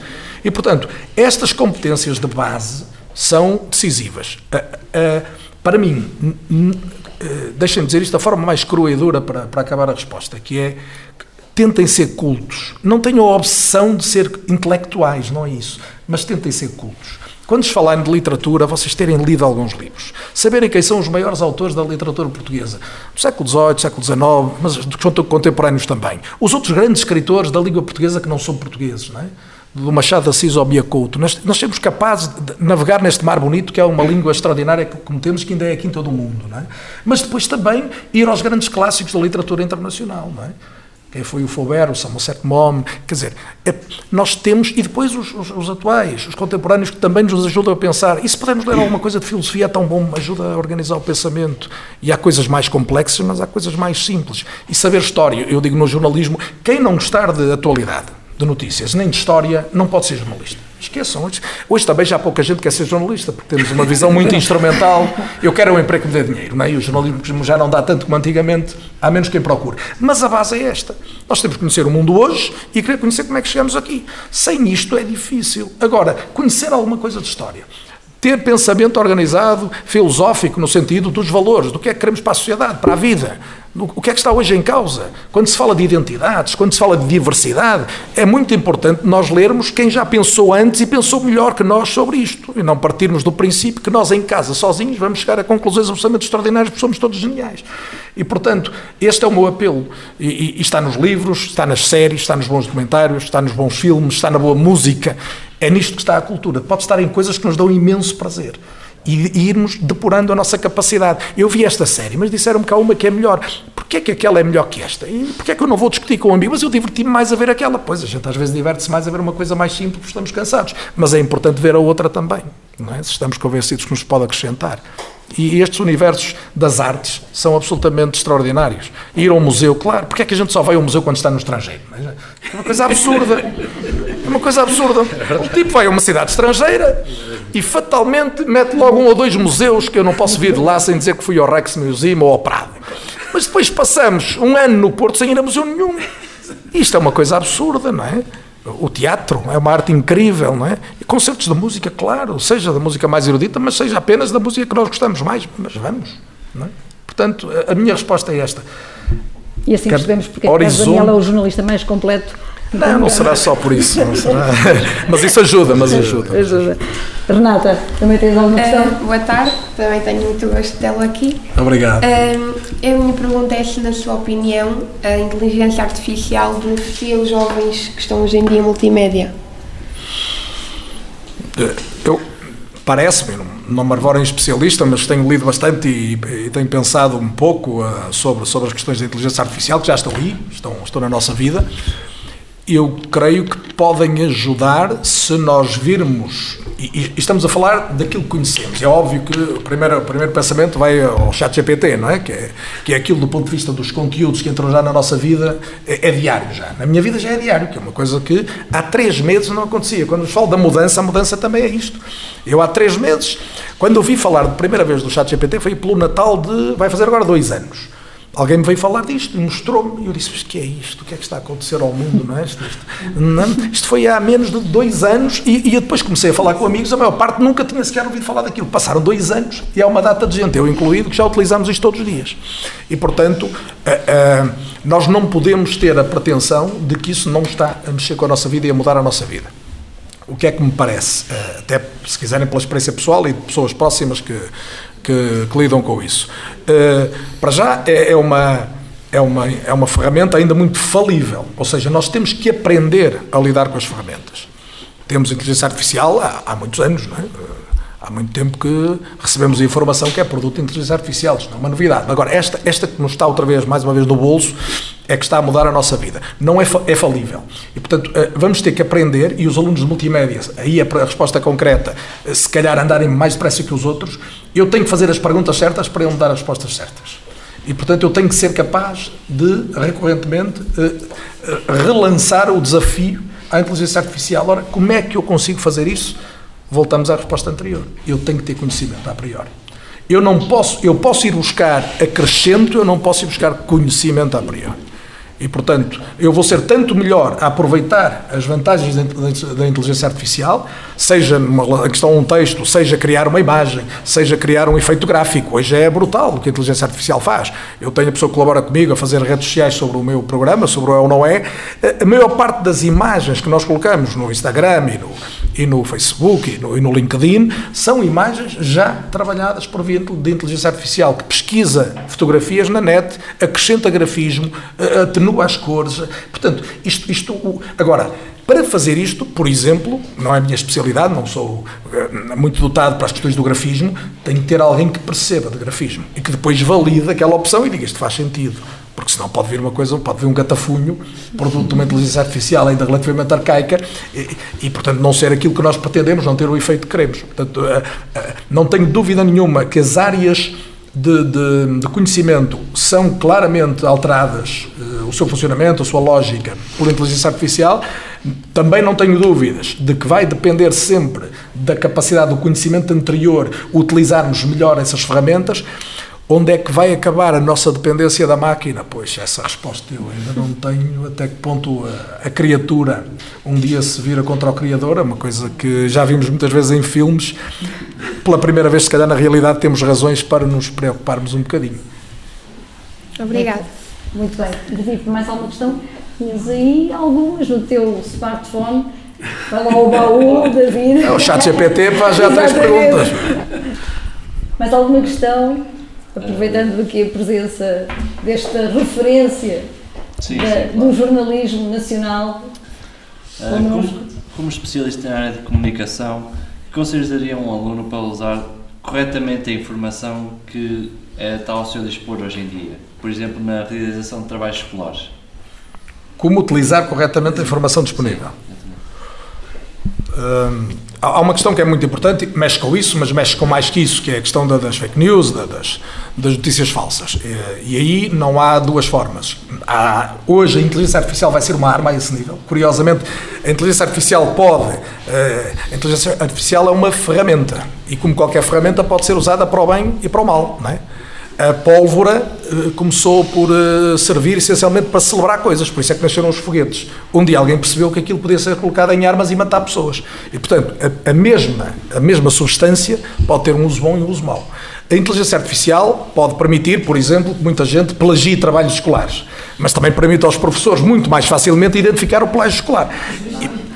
E, portanto, estas competências de base são decisivas. Ah, ah, para mim, eh, deixem-me dizer isto da forma mais crua e dura para, para acabar a resposta, que é tentem ser cultos. Não tenham a obsessão de ser intelectuais, não é isso, mas tentem ser cultos. Quando se falarem de literatura, vocês terem lido alguns livros, saberem quem são os maiores autores da literatura portuguesa, do século XVIII, século XIX, mas dos contemporâneos também. Os outros grandes escritores da língua portuguesa que não são portugueses, não é? Do Machado de Assis ao Bia Couto. Nós, nós somos capazes de navegar neste mar bonito, que é uma língua extraordinária que como temos, que ainda é aqui em todo o mundo. É? Mas depois também ir aos grandes clássicos da literatura internacional. Não é? Quem foi o Faubert, o Somerset Maugham, quer dizer, é- nós temos, e depois os, os- os atuais, os contemporâneos, que também nos ajudam a pensar. E se pudermos ler alguma coisa de filosofia, é tão bom, ajuda a organizar o pensamento. E há coisas mais complexas, mas há coisas mais simples. E saber história, eu digo no jornalismo, quem não gostar de atualidade, de notícias, nem de história, não pode ser jornalista. Esqueçam. Hoje, hoje também já pouca gente quer ser jornalista, porque temos uma visão muito instrumental. Eu quero um emprego que me dê dinheiro, não é? E o jornalismo já não dá tanto como antigamente, há menos quem procure. Mas a base é esta. Nós temos que conhecer o mundo hoje e querer conhecer como é que chegamos aqui. Sem isto é difícil. Agora, conhecer alguma coisa de história. Ter pensamento organizado, filosófico, no sentido dos valores, do que é que queremos para a sociedade, para a vida, o que é que está hoje em causa. Quando se fala de identidades, quando se fala de diversidade, é muito importante nós lermos quem já pensou antes e pensou melhor que nós sobre isto, e não partirmos do princípio que nós em casa, sozinhos, vamos chegar a conclusões absolutamente extraordinárias porque somos todos geniais. E, portanto, este é o meu apelo. E, e- e está nos livros, está nas séries, está nos bons documentários, está nos bons filmes, está na boa música. É nisto que está a cultura. Pode estar em coisas que nos dão imenso prazer. E, irmos depurando a nossa capacidade. Eu vi esta série, mas disseram-me que há uma que é melhor. Porquê é que aquela é melhor que esta? E porquê é que eu não vou discutir com um amigo? Mas eu diverti-me mais a ver aquela. Pois a gente às vezes diverte-se mais a ver uma coisa mais simples porque estamos cansados. Mas é importante ver a outra também. Não é? Se estamos convencidos que nos pode acrescentar. E estes universos das artes são absolutamente extraordinários. Ir a um museu, claro, porque é que a gente só vai a um museu quando está no estrangeiro? É É uma coisa absurda. É uma coisa absurda. O tipo vai a uma cidade estrangeira e fatalmente mete logo um ou dois museus que eu não posso vir de lá sem dizer que fui ao Rex Museum ou ao Prado. Mas depois passamos um ano no Porto sem ir a museu nenhum. Isto é uma coisa absurda, não é? O teatro é uma arte incrível, não é? E concertos de música, claro, seja da música mais erudita, mas seja apenas da música que nós gostamos mais, mas vamos, não é? Portanto, a- minha resposta é esta. E assim percebemos porque é que Daniel é o jornalista mais completo. Não, não será só por isso, não será. Mas isso ajuda, mas ajuda. Ajuda. Renata, também tens alguma questão? Ah, boa tarde, também tenho muito gosto de tê-lo aqui. Obrigado. Ah, a minha pergunta é se, na sua opinião, a inteligência artificial beneficia os jovens que estão hoje em dia em multimédia. Eu, parece-me, não, me arvoro em especialista, mas tenho lido bastante e, e tenho pensado um pouco ah, sobre, sobre as questões da inteligência artificial, que já estão aí, estão, estão na nossa vida. Eu creio que podem ajudar se nós virmos, e, e estamos a falar daquilo que conhecemos. É óbvio que o primeiro, o primeiro pensamento vai ao chat GPT, não é? Que, é? que é aquilo do ponto de vista dos conteúdos que entram já na nossa vida, é, é diário já. Na minha vida já é diário, que é uma coisa que há três meses não acontecia. Quando falo da mudança, a mudança também é isto. Eu há três meses, quando ouvi falar de primeira vez do chat GPT, foi pelo Natal de, vai fazer agora dois anos. Alguém me veio falar disto mostrou-me. E eu disse: Mas que é isto? O que é que está a acontecer ao mundo? Não é? isto, isto, não, isto foi há menos de dois anos. E, e eu depois comecei a falar com amigos. A maior parte nunca tinha sequer ouvido falar daquilo. Passaram dois anos e há uma data de gente, eu incluído, que já utilizamos isto todos os dias. E portanto, uh, uh, nós não podemos ter a pretensão de que isso não está a mexer com a nossa vida e a mudar a nossa vida. O que é que me parece? Uh, até se quiserem pela experiência pessoal e de pessoas próximas que que, que lidam com isso. Uh, para já é, é, uma, é, uma, é uma ferramenta ainda muito falível, ou seja, nós temos que aprender a lidar com as ferramentas. Temos inteligência artificial há, há muitos anos, não é? Há muito tempo que recebemos a informação que é produto de inteligência artificial, isto não é uma novidade. Agora, esta, esta que nos está outra vez, mais uma vez, no bolso, é que está a mudar a nossa vida. Não é, é falível. E, portanto, eh, vamos ter que aprender, e os alunos de multimédia, aí a resposta concreta, eh, se calhar andarem mais depressa que os outros, eu tenho que fazer as perguntas certas para ele dar as respostas certas. E, portanto, eu tenho que ser capaz de, recorrentemente, eh, relançar o desafio à inteligência artificial. Ora, como é que eu consigo fazer isso? Voltamos à resposta anterior. Eu tenho que ter conhecimento a priori. Eu não posso, eu posso ir buscar acrescento, eu não posso ir buscar conhecimento a priori. E, portanto, eu vou ser tanto melhor a aproveitar as vantagens da inteligência artificial, seja numa questão um texto, seja criar uma imagem, seja criar um efeito gráfico. Hoje é brutal o que a inteligência artificial faz. Eu tenho a pessoa que colabora comigo a fazer redes sociais sobre o meu programa, sobre o É ou Não É. A maior parte das imagens que nós colocamos no Instagram e no, e no Facebook e no, e no LinkedIn são imagens já trabalhadas por via de inteligência artificial, que pesquisa fotografias na net, acrescenta grafismo, atenua as cores. Portanto, isto, isto. Agora, para fazer isto, por exemplo, não é a minha especialidade, não sou uh, muito dotado para as questões do grafismo, tenho que ter alguém que perceba de grafismo e que depois valide aquela opção e diga isto faz sentido. Porque senão pode vir uma coisa, pode vir um gatafunho, produto de uma inteligência artificial ainda relativamente arcaica, e, e, portanto não ser aquilo que nós pretendemos, não ter o efeito que queremos. Portanto, uh, uh, não tenho dúvida nenhuma que as áreas de, de, de, conhecimento são claramente alteradas, uh, o seu funcionamento, a sua lógica, por inteligência artificial, também não tenho dúvidas de que vai depender sempre da capacidade do conhecimento anterior utilizarmos melhor essas ferramentas. Onde é que vai acabar a nossa dependência da máquina? Pois, essa resposta eu ainda não tenho. Até que ponto a, a, criatura um dia se vira contra o Criador, é uma coisa que já vimos muitas vezes em filmes. Pela primeira vez, se calhar, na realidade, temos razões para nos preocuparmos um bocadinho. Obrigada. Muito bem. David, mais alguma questão? Tinhas aí algumas no teu smartphone. Vai lá o baú, David. É o chat GPT para já três perguntas. Mais alguma questão? Aproveitando aqui a presença desta referência sim, da, sim, claro. do jornalismo nacional. Uh, como, como, especialista na área de comunicação, que conselhos daria um aluno para usar corretamente a informação que é, está ao seu dispor hoje em dia? Por exemplo, na realização de trabalhos escolares. Como utilizar corretamente a informação disponível? Sim, Há uma questão que é muito importante, mexe com isso, mas mexe com mais que isso, que é a questão das fake news, das, das notícias falsas. E, aí não há duas formas. Há, hoje a inteligência artificial vai ser uma arma a esse nível. Curiosamente, a inteligência artificial pode. Eh, a inteligência artificial é uma ferramenta. E como qualquer ferramenta, pode ser usada para o bem e para o mal. Não é? A pólvora uh, começou por uh, servir essencialmente para celebrar coisas, por isso é que nasceram os foguetes. Um dia alguém percebeu que aquilo podia ser colocado em armas e matar pessoas. E, portanto, a, a, mesma, a mesma substância pode ter um uso bom e um uso mau. A inteligência artificial pode permitir, por exemplo, que muita gente plagie trabalhos escolares, mas também permite aos professores muito mais facilmente identificar o plágio escolar.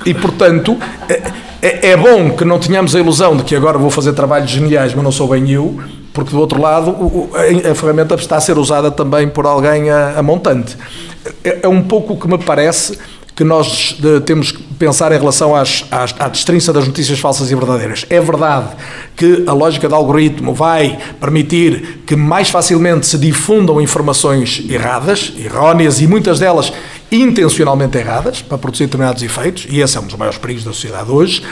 E, e portanto, é, é bom que não tenhamos a ilusão de que agora vou fazer trabalhos geniais, mas não sou bem eu, porque do outro lado a, ferramenta está a ser usada também por alguém a, a montante. É, é, um pouco o que me parece que nós temos que pensar em relação às, às, à destrinça das notícias falsas e verdadeiras. É verdade que a lógica do algoritmo vai permitir que mais facilmente se difundam informações erradas, erróneas e muitas delas intencionalmente erradas para produzir determinados efeitos, e esse é um dos maiores perigos da sociedade hoje,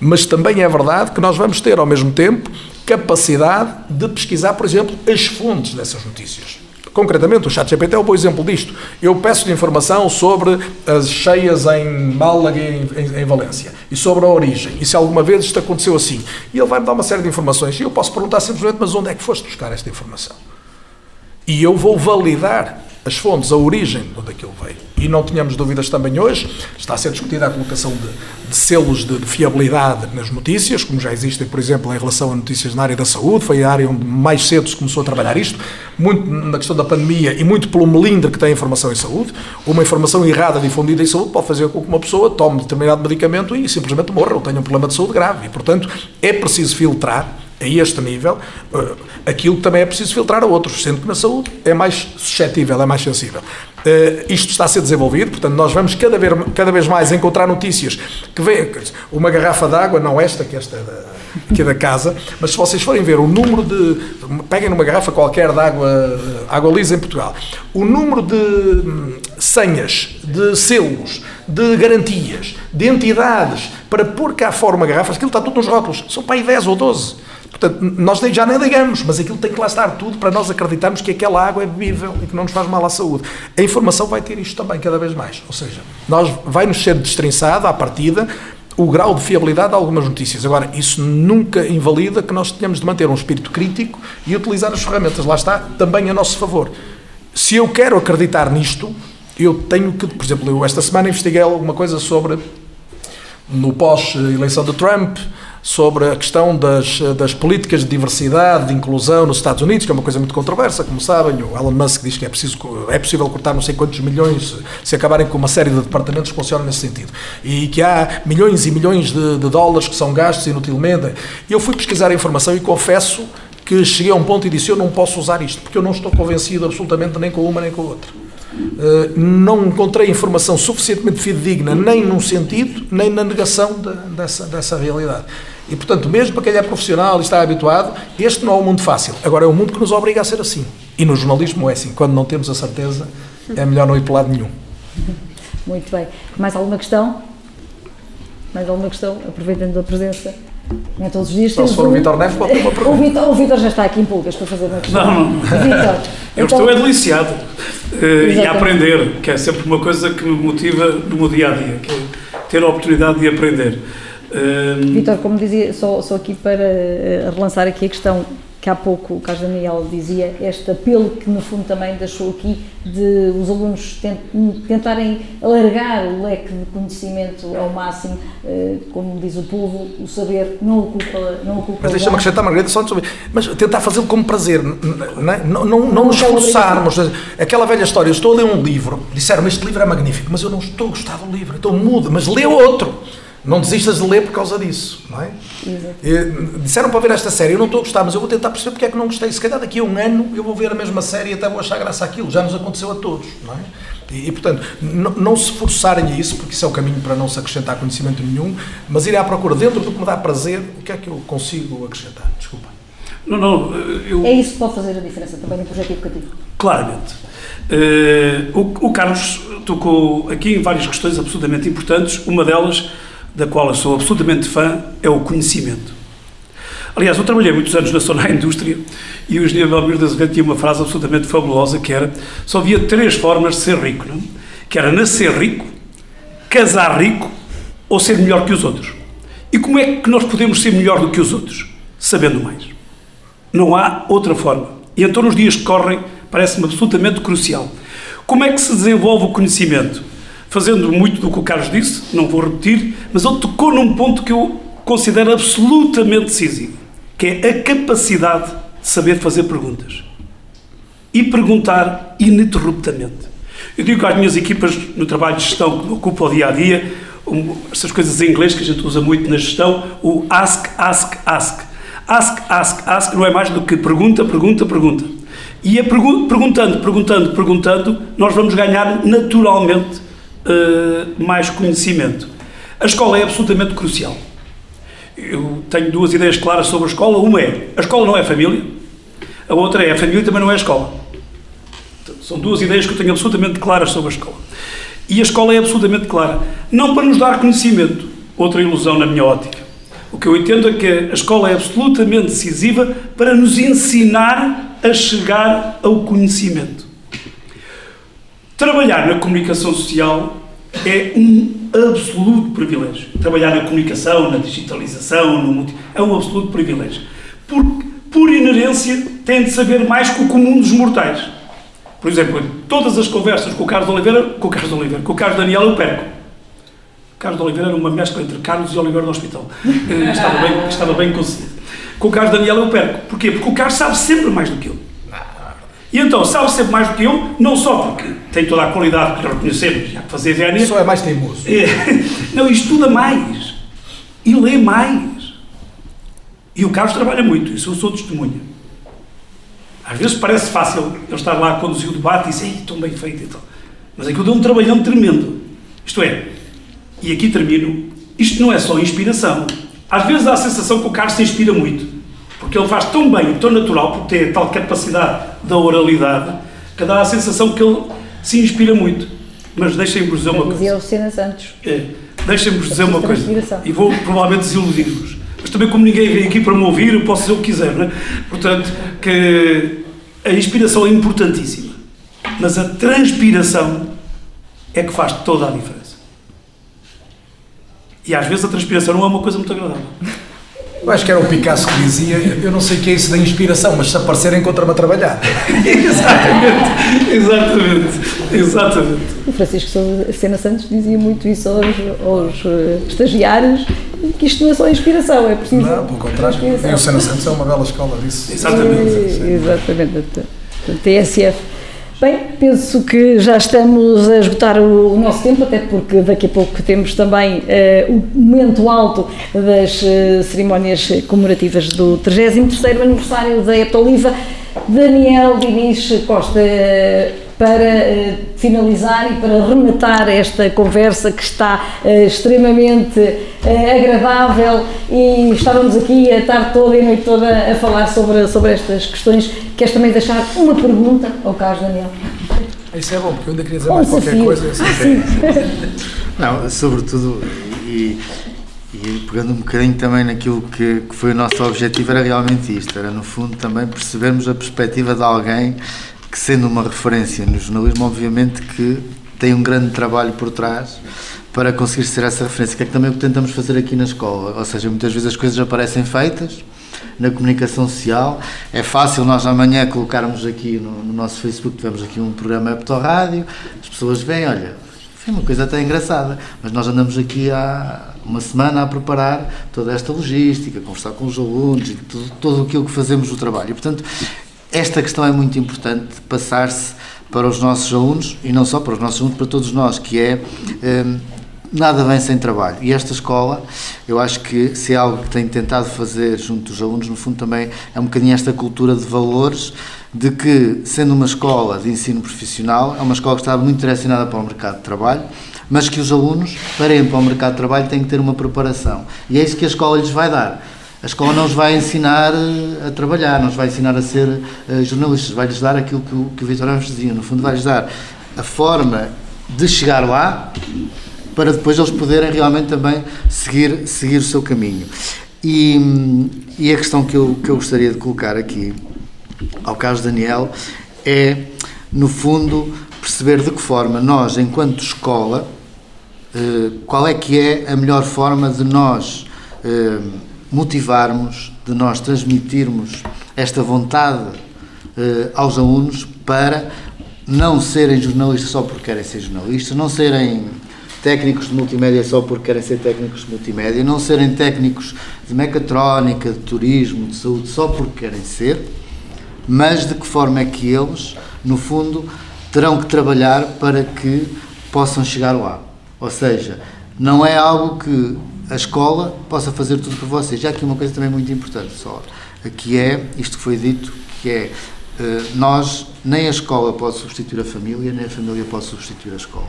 mas também é verdade que nós vamos ter ao mesmo tempo capacidade de pesquisar, por exemplo, as fontes dessas notícias. Concretamente, o ChatGPT é um bom exemplo disto. Eu peço-lhe informação sobre as cheias em Málaga e em, Valência e sobre a origem e se alguma vez isto aconteceu assim. E ele vai-me dar uma série de informações e eu posso perguntar simplesmente: mas onde é que foste buscar esta informação? E eu vou validar as fontes, a origem de onde aquilo veio. E não tínhamos dúvidas também hoje, está a ser discutida a colocação de, de selos de, de, fiabilidade nas notícias, como já existem, por exemplo, em relação a notícias na área da saúde, foi a área onde mais cedo se começou a trabalhar isto, muito na questão da pandemia e muito pelo melindre que tem a informação em saúde. Uma informação errada difundida em saúde pode fazer com que uma pessoa tome determinado medicamento e simplesmente morra ou tenha um problema de saúde grave. E, portanto, é preciso filtrar a este nível, uh, aquilo também é preciso filtrar a outros, sendo que na saúde é mais suscetível, é mais sensível. Uh, isto está a ser desenvolvido, portanto, nós vamos cada vez, cada vez mais encontrar notícias que vêm. Uma garrafa de água, não esta, que esta é da, que é da casa, mas se vocês forem ver o número de. Peguem numa garrafa qualquer de água, água lisa em Portugal, o número de hum, senhas, de selos, de garantias, de entidades para pôr cá fora uma garrafa, aquilo está tudo nos rótulos, são para aí 10 ou 12. Portanto, nós já nem ligamos, mas aquilo tem que lá estar tudo para nós acreditarmos que aquela água é bebível e que não nos faz mal à saúde. A informação vai ter isto também cada vez mais. Ou seja, nós vai-nos ser destrinçado à partida o grau de fiabilidade de algumas notícias. Agora, isso nunca invalida que nós tenhamos de manter um espírito crítico e utilizar as ferramentas. Lá está, também a nosso favor. Se eu quero acreditar nisto, eu tenho que, por exemplo, eu esta semana investiguei alguma coisa sobre, no pós-eleição de Trump, sobre a questão das, das políticas de diversidade, de inclusão nos Estados Unidos, que é uma coisa muito controversa, como sabem. O Elon Musk diz que é, preciso, é possível cortar não sei quantos milhões se acabarem com uma série de departamentos que funcionam nesse sentido. E que há milhões e milhões de, de dólares que são gastos inutilmente. Eu fui pesquisar a informação e confesso que cheguei a um ponto e disse: Eu não posso usar isto, porque eu não estou convencido absolutamente nem com uma nem com a outra. Uh, não encontrei informação suficientemente fidedigna, nem num sentido, nem na negação de, dessa, dessa realidade. E, portanto, mesmo para quem é profissional e está habituado, este não é um mundo fácil. Agora, é um mundo que nos obriga a ser assim. E no jornalismo é assim. Quando não temos a certeza, é melhor não ir para lado nenhum. Muito bem. Mais alguma questão? Mais alguma questão? Aproveitando a presença. Não é todos os dias se for o Vitor Neves, pode ter uma pergunta. O Vitor, o Vitor já está aqui em pulgas para fazer uma questão. Não, não. Vitor, Eu então- estou é deliciado uh, e a aprender, que é sempre uma coisa que me motiva no meu dia a dia, que é ter a oportunidade de aprender. Uh, Vitor, como dizia, só, só aqui para eh, relançar aqui a questão que há pouco o Carlos Daniel dizia, este apelo que no fundo também deixou aqui de os alunos tent, tentarem alargar o leque de conhecimento ao máximo, eh, como diz o povo, o saber não ocupa não ocupa Mas deixa-me acrescentar, Margarida, só sobre. Mas tentar fazê-lo como prazer, não, é? não, não, não nos forçarmos. Aquela velha história, eu estou a ler um livro, disseram-me este livro é magnífico, mas eu não estou a gostar do livro, então muda, mas lê outro. Não desistas de ler por causa disso, não é? Exato. E, disseram para ver esta série, eu não estou a gostar, mas eu vou tentar perceber porque é que não gostei. Se calhar daqui a um ano eu vou ver a mesma série e até vou achar graça àquilo. Já nos aconteceu a todos, não é? E, e, portanto, não se forçarem a isso, porque isso é o caminho para não se acrescentar conhecimento nenhum, mas irem à procura dentro do que me dá prazer, o que é que eu consigo acrescentar. Desculpa. não, não, eu, É isso que pode fazer a diferença também no projeto educativo. Claramente. Eh, o, o Carlos tocou aqui em várias questões absolutamente importantes. Uma delas, da qual eu sou absolutamente fã, é o conhecimento. Aliás, eu trabalhei muitos anos na Sonai Indústria e o engenheiro Belmiro de Azevedo tinha uma frase absolutamente fabulosa que era só havia três formas de ser rico, não? é? que era nascer rico, casar rico ou ser melhor que os outros. E como é que nós podemos ser melhor do que os outros? Sabendo mais. Não há outra forma. E então, nos dias que correm, parece-me absolutamente crucial. Como é que se desenvolve o conhecimento? Fazendo muito do que o Carlos disse, não vou repetir, mas ele tocou num ponto que eu considero absolutamente decisivo, que é a capacidade de saber fazer perguntas. E perguntar ininterruptamente. Eu digo às minhas equipas no trabalho de gestão que me ocupa o dia a dia, essas coisas em inglês que a gente usa muito na gestão, o ask, ask, ask. Ask, ask, ask não é mais do que pergunta, pergunta, pergunta. E é pergu perguntando, perguntando, perguntando, nós vamos ganhar naturalmente uh, mais conhecimento. A escola é absolutamente crucial. Eu tenho duas ideias claras sobre a escola. Uma é, a escola não é família. A outra é, a família também não é a escola. São duas ideias que eu tenho absolutamente claras sobre a escola. E a escola é absolutamente clara. Não para nos dar conhecimento, outra ilusão na minha ótica. O que eu entendo é que a escola é absolutamente decisiva para nos ensinar a chegar ao conhecimento. Trabalhar na comunicação social é um absoluto privilégio. Trabalhar na comunicação, na digitalização, no multi... é um absoluto privilégio. Porque, por inerência, tem de saber mais que o comum dos mortais. Por exemplo, todas as conversas com o Carlos Oliveira, com o Carlos Oliveira, com o Carlos Daniel eu perco. O Carlos Oliveira era uma mescla entre Carlos e Oliveira do Hospital. Eh, estava bem, estava bem conseguido. Com o Carlos Daniel eu perco. Porquê? Porque o Carlos sabe sempre mais do que eu. E então, sabe sempre mais do que eu, não só porque tem toda a qualidade que nós reconhecemos, já que fazia DNA. Só é mais teimoso. É, não, e estuda mais. E lê mais. E o Carlos trabalha muito, isso eu sou testemunha. Às vezes parece fácil ele estar lá a conduzir o debate e dizer, ei, tão bem feito e tal. Mas aquilo deu um trabalhão tremendo. Isto é, e aqui termino, isto não é só inspiração. Às vezes dá a sensação que o Carlos se inspira muito. Porque ele faz tão bem, tão natural, porque tem a tal capacidade da oralidade, que dá a sensação que ele se inspira muito. Mas deixem-vos dizer uma coisa. Dizia o Sena Santos. É, deixem-vos dizer uma coisa. E vou provavelmente desiludir-vos. Mas também, como ninguém vem aqui para me ouvir, eu posso dizer o que quiser, não é? Portanto, que a inspiração é importantíssima. Mas a transpiração é que faz toda a diferença. E às vezes a transpiração não é uma coisa muito agradável. Eu acho que era o Picasso que dizia, eu não sei o que é isso da inspiração, mas se aparecer encontra-me a trabalhar. exatamente, exatamente, exatamente. O Francisco Sena Santos dizia muito isso aos, aos eh, estagiários, que isto não é só inspiração, é preciso. Não, pelo contrário. E o Sena Santos é uma bela escola disso. Exatamente. É, exatamente. TSF. Bem, penso que já estamos a esgotar o, nosso tempo, até porque daqui a pouco temos também eh, o momento alto das eh, cerimónias comemorativas do 33º aniversário da Eptoliva. Daniel Diniz Costa, eh, para eh, finalizar e para rematar esta conversa que está eh, extremamente eh, agradável e estávamos aqui a tarde toda e a noite toda a falar sobre, sobre estas questões. Queres também deixar uma pergunta ao Carlos Daniel? Isso é bom, porque eu ainda queria dizer Um mais qualquer coisa. assim. Sim. Não, sobretudo, e, e pegando um bocadinho também naquilo que, que foi o nosso objetivo, era realmente isto: era no fundo também percebermos a perspectiva de alguém que, sendo uma referência no jornalismo, obviamente que tem um grande trabalho por trás para conseguir ser essa referência, que é também o que tentamos fazer aqui na escola. Ou seja, muitas vezes as coisas aparecem feitas na comunicação social. É fácil nós amanhã colocarmos aqui no, no nosso Facebook, tivemos aqui um programa Epto Rádio, as pessoas veem, olha, foi uma coisa até engraçada, mas nós andamos aqui há uma semana a preparar toda esta logística, conversar com os alunos e tudo, tudo aquilo que fazemos no trabalho. E, portanto, esta questão é muito importante passar-se para os nossos alunos, e não só para os nossos alunos, para todos nós, que é hum, nada vem sem trabalho. E esta escola, eu acho que se é algo que tem tentado fazer junto dos alunos, no fundo também é um bocadinho esta cultura de valores, de que, sendo uma escola de ensino profissional, é uma escola que está muito direcionada para o mercado de trabalho, mas que os alunos, para irem para o mercado de trabalho, têm que ter uma preparação. E é isso que a escola lhes vai dar. A escola não os vai ensinar eh, a trabalhar, não os vai ensinar a ser eh, jornalistas, vai-lhes dar aquilo que o, que o Vitor Ramos dizia, no fundo vai-lhes dar a forma de chegar lá para depois eles poderem realmente também seguir, seguir o seu caminho. E, e a questão que eu, que eu gostaria de colocar aqui ao Carlos Daniel é, no fundo, perceber de que forma nós, enquanto escola, eh, qual é que é a melhor forma de nós motivarmos, de nós transmitirmos esta vontade eh, aos alunos para não serem jornalistas só porque querem ser jornalistas, não serem técnicos de multimédia só porque querem ser técnicos de multimédia, não serem técnicos de mecatrónica, de turismo, de saúde só porque querem ser, mas de que forma é que eles, no fundo, terão que trabalhar para que possam chegar lá. Ou seja, não é algo que a escola possa fazer tudo por vocês. Já aqui uma coisa também muito importante, só, que é isto que foi dito, que é eh, nós, nem a escola pode substituir a família, nem a família pode substituir a escola.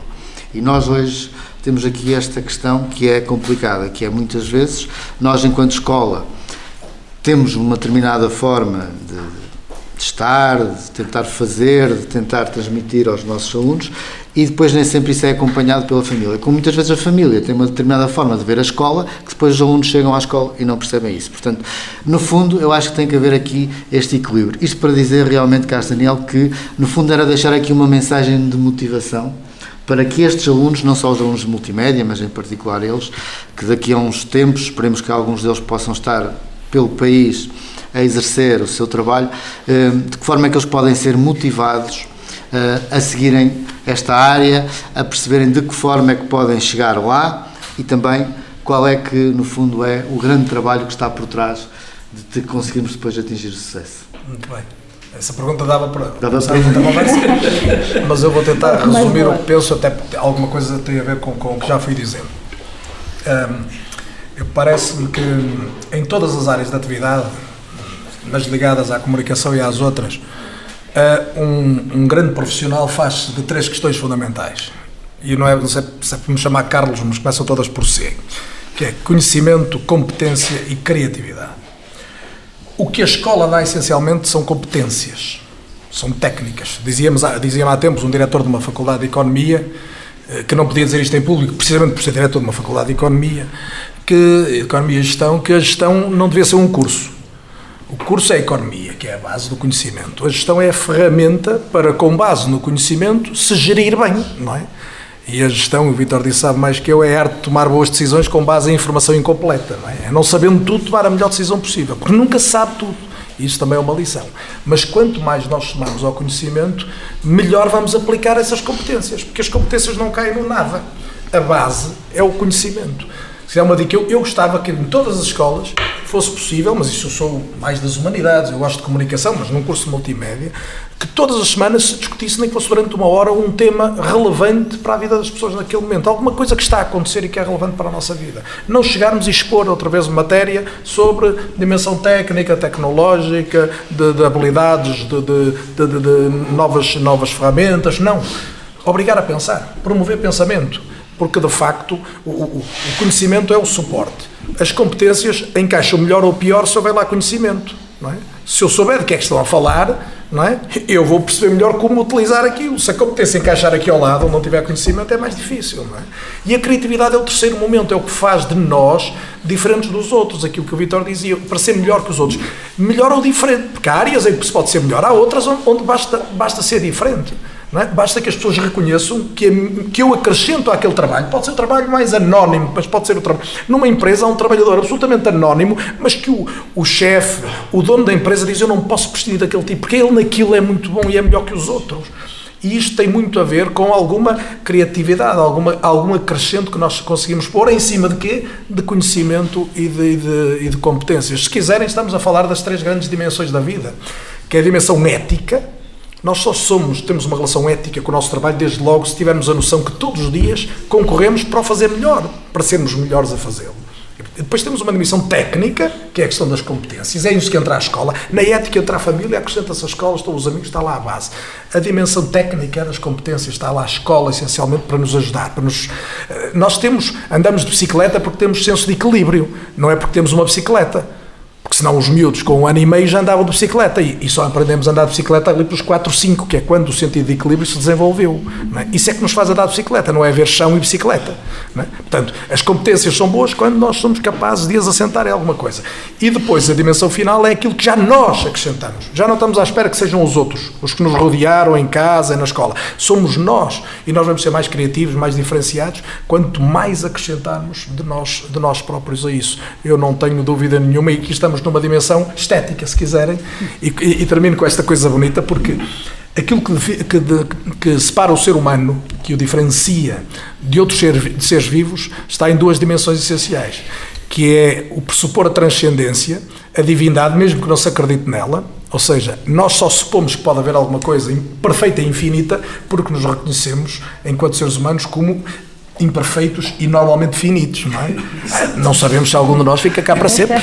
E nós hoje temos aqui esta questão que é complicada, que é muitas vezes nós, enquanto escola, temos uma determinada forma de, de estar, de tentar fazer, de tentar transmitir aos nossos alunos e depois nem sempre isso é acompanhado pela família. Como muitas vezes a família tem uma determinada forma de ver a escola, que depois os alunos chegam à escola e não percebem isso. Portanto, no fundo, eu acho que tem que haver aqui este equilíbrio. Isto para dizer realmente, Carlos Daniel, que no fundo era deixar aqui uma mensagem de motivação para que estes alunos, não só os alunos de multimédia, mas em particular eles, que daqui a uns tempos, esperemos que alguns deles possam estar pelo país a exercer o seu trabalho, eh, de que forma é que eles podem ser motivados a seguirem esta área, a perceberem de que forma é que podem chegar lá e também qual é que, no fundo, é o grande trabalho que está por trás de conseguirmos depois atingir o sucesso. Muito bem. Essa pergunta dava para dava para conversa, mas eu vou tentar resumir o que penso, até porque alguma coisa tem a ver com, com o que já fui dizendo. Um, Parece-me que em todas as áreas de atividade, nas ligadas à comunicação e às outras, uh, um, um, grande profissional faz-se de três questões fundamentais. E não é, não sei se é me chamar Carlos, mas começam todas por C, que é conhecimento, competência e criatividade. O que a escola dá essencialmente são competências, são técnicas. Dizíamos, há tempos um diretor de uma faculdade de economia, eh, que não podia dizer isto em público, precisamente por ser diretor de uma faculdade de economia, que economia e gestão, que a gestão não devia ser um curso. O curso é a economia, que é a base do conhecimento. A gestão é a ferramenta para, com base no conhecimento, se gerir bem, não é? E a gestão, o Vitor disse sabe mais que eu, é a arte de tomar boas decisões com base em informação incompleta. Não é? é não sabendo tudo, tomar a melhor decisão possível, porque nunca sabe tudo. Isso também é uma lição. Mas quanto mais nós tomarmos ao conhecimento, melhor vamos aplicar essas competências, porque as competências não caem no nada. A base é o conhecimento. É uma dica, eu, eu gostava que em todas as escolas fosse possível, mas isso eu sou mais das humanidades, eu gosto de comunicação, mas num curso de multimédia, que todas as semanas se discutisse, nem que fosse durante uma hora, um tema relevante para a vida das pessoas naquele momento. Alguma coisa que está a acontecer e que é relevante para a nossa vida. Não chegarmos a expor outra vez matéria sobre dimensão técnica, tecnológica, de, de habilidades, de, de, de novas, novas ferramentas. Não. Obrigar a pensar, promover pensamento porque de facto o, o, o, conhecimento é o suporte. As competências encaixam melhor ou pior se houver lá conhecimento. É? Se eu souber de que é que estão a falar, é? eu vou perceber melhor como utilizar aquilo. Se a competência encaixar aqui ao lado ou não tiver conhecimento, é mais difícil. É? E a criatividade é o terceiro momento, é o que faz de nós diferentes dos outros. Aquilo que o Vitor dizia, para ser melhor que os outros. Melhor ou diferente, porque há áreas em que se pode ser melhor, há outras onde basta, basta ser diferente. É? Basta que as pessoas reconheçam que, que eu acrescento àquele trabalho. Pode ser o trabalho mais anónimo, mas pode ser o trabalho. Numa empresa há um trabalhador absolutamente anónimo, mas que o, o chefe, o dono da empresa diz: Eu não posso prescindir daquele tipo, porque ele naquilo é muito bom e é melhor que os outros. E isto tem muito a ver com alguma criatividade, alguma, algum acrescento que nós conseguimos pôr em cima de quê? De conhecimento e de, de, e de competências. Se quiserem, estamos a falar das três grandes dimensões da vida, que é a dimensão ética, nós só somos, temos uma relação ética com o nosso trabalho desde logo se tivermos a noção que todos os dias concorremos para o fazer melhor, para sermos melhores a fazê-lo. Depois temos uma dimensão técnica, que é a questão das competências. É isso que entra a escola. Na ética entra a família, acrescenta-se a escola, estão os amigos, está lá a base. A dimensão técnica das competências está lá a escola, essencialmente, para nos ajudar. Para nos... Eh, nós temos, andamos de bicicleta porque temos senso de equilíbrio, não é porque temos uma bicicleta. Senão os miúdos com um ano e meio já andavam de bicicleta e, e só aprendemos a andar de bicicleta ali pelos 4, 5, que é quando o sentido de equilíbrio se desenvolveu. É? Isso é que nos faz andar de bicicleta, não é ver chão e bicicleta. É? Portanto, as competências são boas quando nós somos capazes de as assentar em alguma coisa. E depois a dimensão final é aquilo que já nós acrescentamos. Já não estamos à espera que sejam os outros, os que nos rodearam em casa, na escola. Somos nós e nós vamos ser mais criativos, mais diferenciados, quanto mais acrescentarmos de nós, de nós próprios a isso. Eu não tenho dúvida nenhuma e aqui estamos entramos numa dimensão estética, se quiserem, e, e, e termino com esta coisa bonita, porque aquilo que, que, de, que, separa o ser humano, que o diferencia de outros de seres vivos, está em duas dimensões essenciais, que é o pressupor a transcendência, a divindade, mesmo que não se acredite nela, ou seja, nós só supomos que pode haver alguma coisa perfeita e infinita porque nos reconhecemos, enquanto seres humanos, como imperfeitos e normalmente finitos, não é? Não sabemos se algum de nós fica cá para sempre.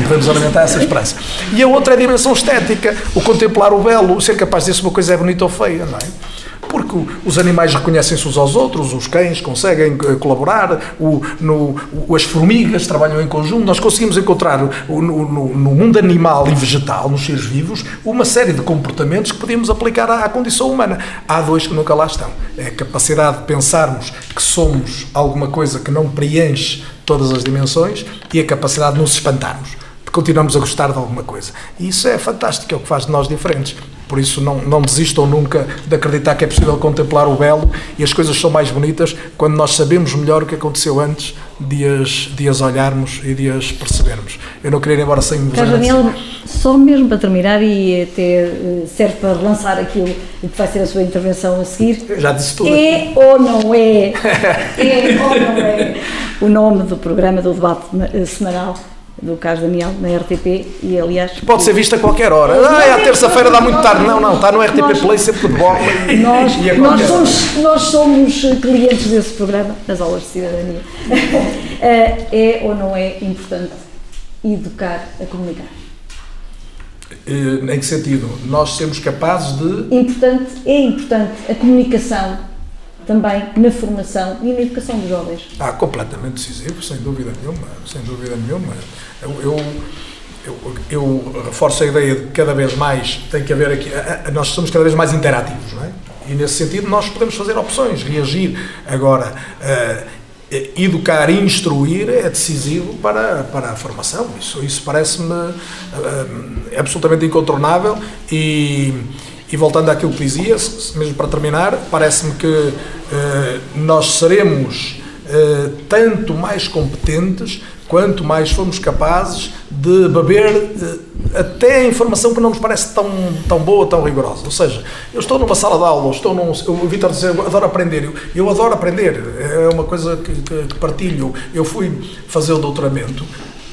Devemos alimentar essa esperança. E a outra é a dimensão estética, o contemplar o belo, o ser capaz de dizer se uma coisa é bonita ou feia, não é? Porque os animais reconhecem-se uns aos outros, os cães conseguem eh, colaborar, o, no, as formigas trabalham em conjunto, nós conseguimos encontrar no, no, no, mundo animal e vegetal, nos seres vivos, uma série de comportamentos que podemos aplicar à, à condição humana. Há dois que nunca lá estão. É a capacidade de pensarmos que somos alguma coisa que não preenche todas as dimensões e a capacidade de nos espantarmos continuamos a gostar de alguma coisa. E isso é fantástico, é o que faz de nós diferentes. Por isso, não, não desistam nunca de acreditar que é possível contemplar o belo e as coisas são mais bonitas quando nós sabemos melhor o que aconteceu antes de as, de as olharmos e de as percebermos. Eu não queria ir embora sem vos Carlos. Daniel, só mesmo para terminar e até eh, serve para relançar aquilo que vai ser a sua intervenção a seguir. Eu já disse tudo. É ou não é? É ou não é? O nome do programa do debate eh, semanal do Carlos Daniel na RTP e aliás Pode ser visto a qualquer hora. Ah, é à terça-feira, dá muito tarde. Não, não, está no RTP Nós- Play, sempre de bola. e- Nós, e nós, somos, nós somos clientes desse programa, nas aulas de cidadania. Eh, é ou não é importante educar a comunicar? Eh, Em que sentido? Nós sermos capazes de. Importante, é importante a comunicação também na formação e na educação dos jovens. Ah, completamente decisivo, sem dúvida nenhuma. Sem dúvida nenhuma. Eu, eu, eu, eu reforço a ideia de que cada vez mais tem que haver aqui. Nós somos cada vez mais interativos, não é? E nesse sentido nós podemos fazer opções, reagir. Agora, eh, educar e instruir é decisivo para, para a formação. Isso, isso parece-me eh, absolutamente incontornável e. E voltando àquilo que dizia, mesmo para terminar, parece-me que eh, nós seremos eh, tanto mais competentes quanto mais formos capazes de beber eh, até informação que não nos parece tão, tão boa, tão rigorosa. Ou seja, eu estou numa sala de aula, ou estou num. O Vitor dizia, eu adoro aprender. Eu, eu adoro aprender, é uma coisa que, que- que partilho. Eu fui fazer o doutoramento.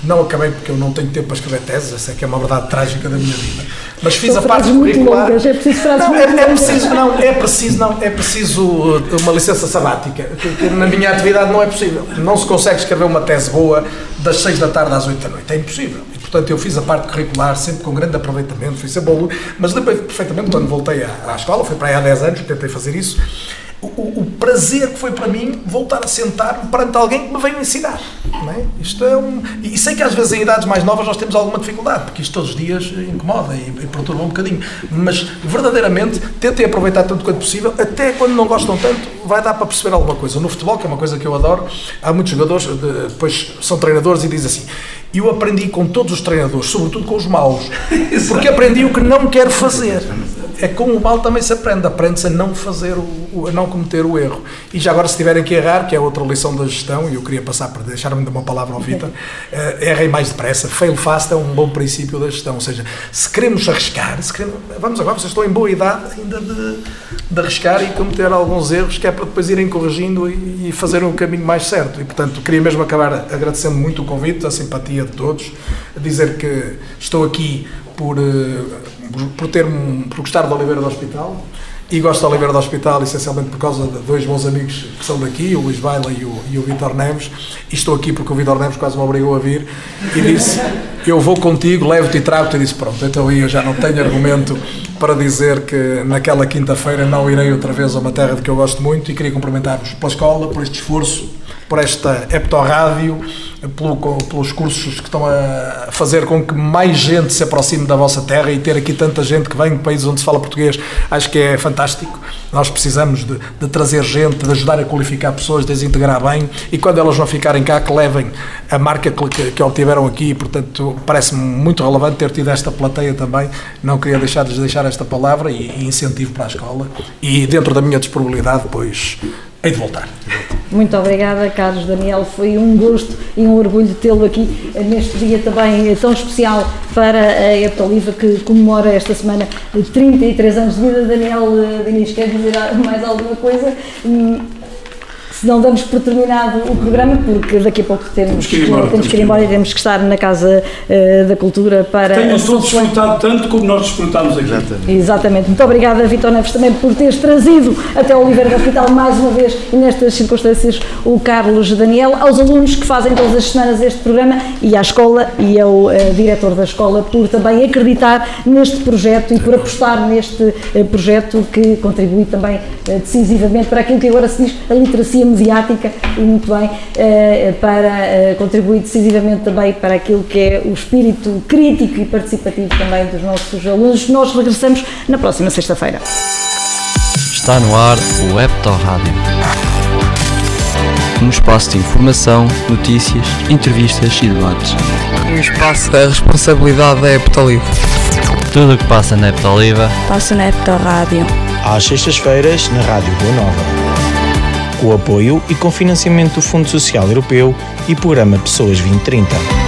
Não acabei porque eu não tenho tempo para escrever teses, essa é que é uma verdade trágica da minha vida. Mas fiz São a parte curricular. longas, é preciso frases Não, é, é preciso, não, é preciso, não, é preciso uh, uma licença sabática, que, na minha atividade não é possível. Não se consegue escrever uma tese boa das 6 da tarde às 8 da noite, é impossível. E, portanto, eu fiz a parte curricular sempre com grande aproveitamento, fui sempre aluno, mas lembro perfeitamente quando voltei à, à escola, foi para aí há 10 anos, tentei fazer isso, o, o- o prazer que foi para mim voltar a sentar-me perante alguém que me veio ensinar. É? Isto é um, e sei que às vezes em idades mais novas nós temos alguma dificuldade, porque isto todos os dias incomoda e, e perturba um bocadinho. Mas verdadeiramente tentem aproveitar tanto quanto possível, até quando não gostam tanto, vai dar para perceber alguma coisa. No futebol, que é uma coisa que eu adoro, há muitos jogadores, de- depois são treinadores e dizem assim. Eu aprendi com todos os treinadores, sobretudo com os maus, porque aprendi o que não quero fazer. É com o mal também se aprende, aprende-se a não fazer, o, a não cometer o erro. E já agora, se tiverem que errar, que é outra lição da gestão, e eu queria passar para deixar-me de uma palavra ao Vitor, eh, errem mais depressa. Fail fast é um bom princípio da gestão. Ou seja, se queremos arriscar, se queremos, vamos agora, vocês estão em boa idade ainda de, de arriscar e cometer alguns erros, que é para depois irem corrigindo e, e fazerem o caminho mais certo. E, portanto, queria mesmo acabar agradecendo muito o convite, a simpatia de todos, a dizer que estou aqui por, eh, por, ter, por gostar de Oliveira do Hospital e gosto de Oliveira do Hospital essencialmente por causa de dois bons amigos que são daqui, o Luís Baila e o, e o Vitor Neves. E estou aqui porque o Vitor Neves quase me obrigou a vir e disse: Eu vou contigo, levo-te e trago-te. E disse: Pronto, então aí eu já não tenho argumento para dizer que naquela quinta-feira não irei outra vez a uma terra de que eu gosto muito e queria cumprimentar-vos pela escola, por este esforço por esta Heptorrádio, pelo, pelos cursos que estão a fazer com que mais gente se aproxime da vossa terra e ter aqui tanta gente que vem de países onde se fala português, acho que é fantástico. Nós precisamos de, de trazer gente, de ajudar a qualificar pessoas, de as integrar bem e quando elas não ficarem cá, que levem a marca que, que, que obtiveram aqui. Portanto, parece-me muito relevante ter tido esta plateia também. Não queria deixar de deixar esta palavra e, e incentivo para a escola. E dentro da minha disponibilidade, depois hei de voltar. Muito obrigada, Carlos Daniel. Foi um gosto e um orgulho tê-lo aqui neste dia também tão especial para a Heptoliva, que comemora esta semana eh, 33 anos de vida. Daniel eh, Diniz, quer dizer mais alguma coisa? Hum, Se não damos por terminado o programa, porque daqui a pouco temos, que ir embora, temos que ir embora e temos que estar na Casa eh, da Cultura para. Tenham todos desfrutado tanto como nós desfrutámos aqui. Exatamente. Muito obrigada, Vitor Neves, também por teres trazido até o Oliveira do Hospital mais uma vez e nestas circunstâncias o Carlos Daniel, aos alunos que fazem todas as semanas este programa e à escola e ao eh, diretor da escola por também acreditar neste projeto e por apostar neste eh, projeto que contribui também decisivamente para aquilo que agora se diz a literacia mediática e muito bem eh, para eh, contribuir decisivamente também para aquilo que é o espírito crítico e participativo também dos nossos alunos. Nós regressamos na próxima sexta-feira. Está no ar o Hepto Rádio. Um espaço de informação, notícias, entrevistas e debates. Um espaço da responsabilidade da Hepto Livre. Tudo o que passa na Heptoliva Passa na Hepto Rádio. Às sextas-feiras, na Rádio Boa Nova. Com apoio e com financiamento do Fundo Social Europeu e Programa Pessoas 2030.